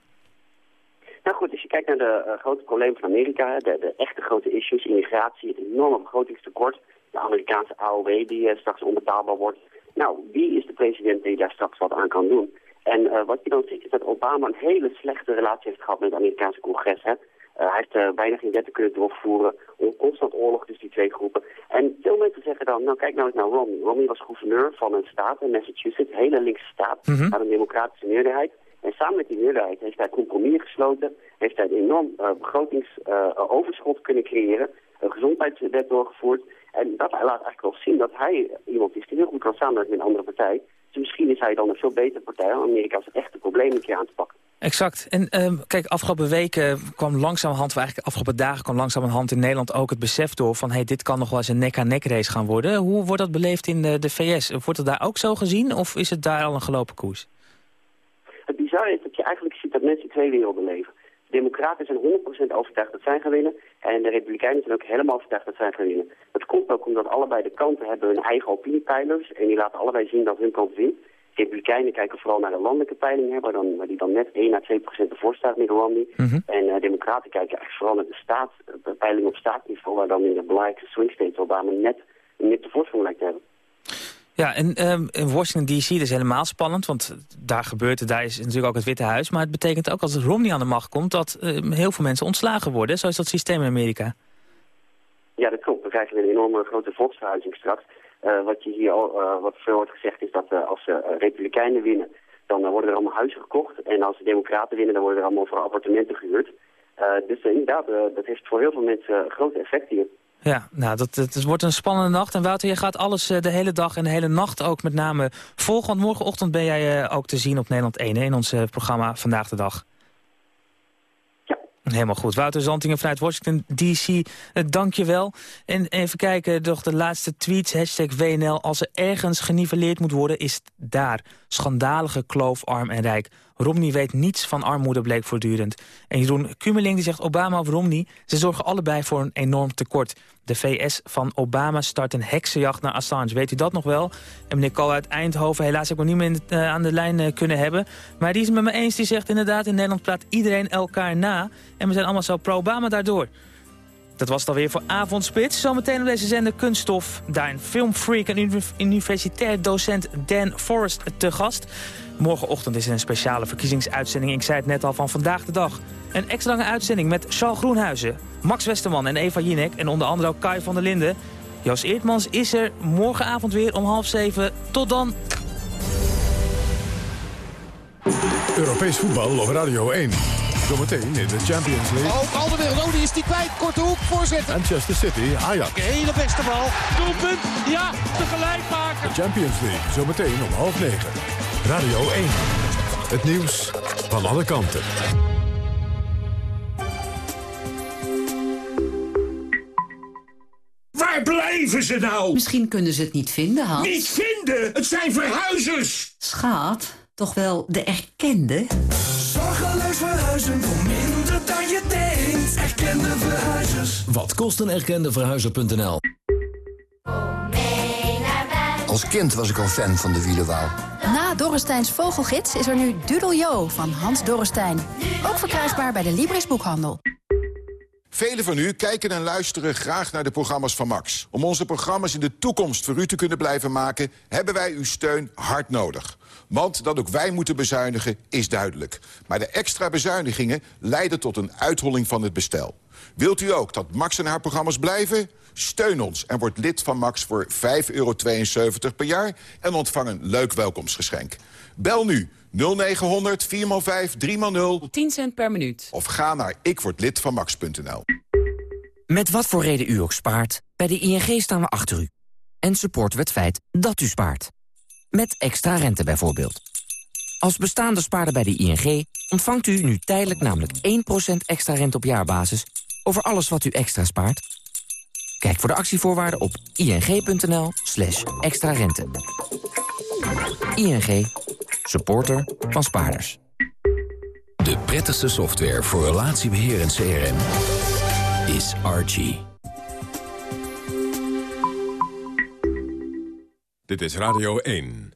Nou goed, als je kijkt naar de grote problemen van Amerika, de, de, echte grote issues, immigratie, het enorme begrotingstekort, de Amerikaanse AOW die straks onbetaalbaar wordt. Nou, wie is de president die daar straks wat aan kan doen? En uh, wat je dan ziet is dat Obama een hele slechte relatie heeft gehad met het Amerikaanse congres. Hè? Uh, hij heeft uh, bijna geen wetten kunnen doorvoeren. Constant oorlog tussen die twee groepen. En veel mensen zeggen dan, nou kijk nou eens naar Romney. Romney was gouverneur van een staat in Massachusetts, een hele linkse staat, mm -hmm. had een democratische meerderheid. En samen met die meerderheid heeft hij compromis gesloten, heeft hij een enorm begrotingsoverschot kunnen creëren, een gezondheidswet doorgevoerd. En dat laat eigenlijk wel zien dat hij iemand is die heel goed kan samenwerken met een andere partij. Misschien is hij dan een veel betere partij om Amerika's echte problemen een keer aan te pakken. Exact. En um, kijk, afgelopen weken kwam langzamerhand, of eigenlijk afgelopen dagen kwam langzamerhand in Nederland ook het besef door van hey, dit kan nog wel eens een nek-aan-nek race gaan worden. Hoe wordt dat beleefd in de, de VS? Wordt het daar ook zo gezien of is het daar al een gelopen koers? Het bizarre is dat je eigenlijk ziet dat mensen twee werelden leven. De democraten zijn 100% overtuigd dat zij gaan winnen. En de republikeinen zijn ook helemaal overtuigd dat zij gaan winnen. Dat komt ook omdat allebei de kanten hebben hun eigen opiniepeilers. En die laten allebei zien dat hun kant wint. De republikeinen kijken vooral naar de landelijke peilingen, waar, dan, waar die dan net 1 à 2 procent ervoor staat met Romney. Mm -hmm. En uh, democraten kijken eigenlijk vooral naar de staat, de peilingen op staatsniveau, waar dan in de belangrijkste swing states Obama net, net de voorsprong lijkt te hebben. Ja, en um, in Washington D.C. is helemaal spannend, want daar gebeurt het, daar is natuurlijk ook het Witte Huis. Maar het betekent ook als Romney aan de macht komt, dat um, heel veel mensen ontslagen worden. Zo is dat systeem in Amerika. Ja, dat klopt. We krijgen een enorme grote volksverhuizing straks. Uh, wat, je hier al, uh, wat veel wordt gezegd is dat uh, als de republikeinen winnen, dan worden er allemaal huizen gekocht. En als de democraten winnen, dan worden er allemaal voor appartementen gehuurd. dus inderdaad, dat heeft voor heel veel mensen groot effect hier. Ja, nou, dat, het wordt een spannende nacht. En Wouter, je gaat alles de hele dag en de hele nacht ook met name volgen. Want morgenochtend ben jij ook te zien op Nederland 1 in ons programma Vandaag de Dag. Helemaal goed. Wouter Zantingen vanuit Washington D.C., dank je wel. En even kijken, nog de laatste tweets, hashtag WNL. Als er ergens geniveleerd moet worden, is het daar. Schandalige kloof, arm en rijk. Romney weet niets van armoede, bleek voortdurend. En Jeroen Kumeling die zegt Obama of Romney... ze zorgen allebei voor een enorm tekort. De VS van Obama start een heksenjacht naar Assange. Weet u dat nog wel? En meneer Kool uit Eindhoven, helaas heb ik nog niet meer uh, aan de lijn uh, kunnen hebben. Maar die is het met me eens, die zegt inderdaad... in Nederland praat iedereen elkaar na. En we zijn allemaal zo pro-Obama daardoor. Dat was het alweer voor Avondspits. Zometeen op deze zender Kunststof. Daarin filmfreak en universitair docent Dan Forrest te gast. Morgenochtend is er een speciale verkiezingsuitzending. Ik zei het net al van Vandaag de Dag. Een extra lange uitzending met Charles Groenhuizen, Max Westerman en Eva Jinek... en onder andere ook Kai van der Linden. Jos Eertmans is er morgenavond weer om half zeven. Tot dan. Europees voetbal op Radio 1. Zometeen in de Champions League. Ook Alderweireld, oh die is die kwijt. Korte hoek, voorzetten. Manchester City, Ajax. De hele beste bal. Doelpunt, ja, tegelijk maken. De Champions League, zometeen om half negen. Radio 1. Het nieuws van alle kanten. Waar blijven ze nou? Misschien kunnen ze het niet vinden, Hans. Niet vinden? Het zijn verhuizers! Schaat, toch wel de erkende? Erkende verhuizers. Wat kost een erkende verhuizer.nl? Als kind was ik al fan van de Wielenwaal. Na Dorresteins Vogelgids is er nu Dudeljo van Hans Dorrestein. Ook verkrijgbaar bij de Libris Boekhandel. Velen van u kijken en luisteren graag naar de programma's van Max. Om onze programma's in de toekomst voor u te kunnen blijven maken... hebben wij uw steun hard nodig. Want dat ook wij moeten bezuinigen is duidelijk. Maar de extra bezuinigingen leiden tot een uitholling van het bestel. Wilt u ook dat Max en haar programma's blijven? Steun ons en word lid van Max voor 5,72 euro per jaar... en ontvang een leuk welkomstgeschenk. Bel nu 0900 4x5 3x0 10 cent per minuut. of ga naar ikwordlidvanmax.nl. Met wat voor reden u ook spaart, bij de ING staan we achter u. En supporten we het feit dat u spaart. Met extra rente bijvoorbeeld. Als bestaande spaarder bij de ING ontvangt u nu tijdelijk namelijk 1% extra rente op jaarbasis... over alles wat u extra spaart. Kijk voor de actievoorwaarden op ing.nl slash extra rente. ING, supporter van spaarders. De prettigste software voor relatiebeheer en CRM is Archie. Dit is Radio 1.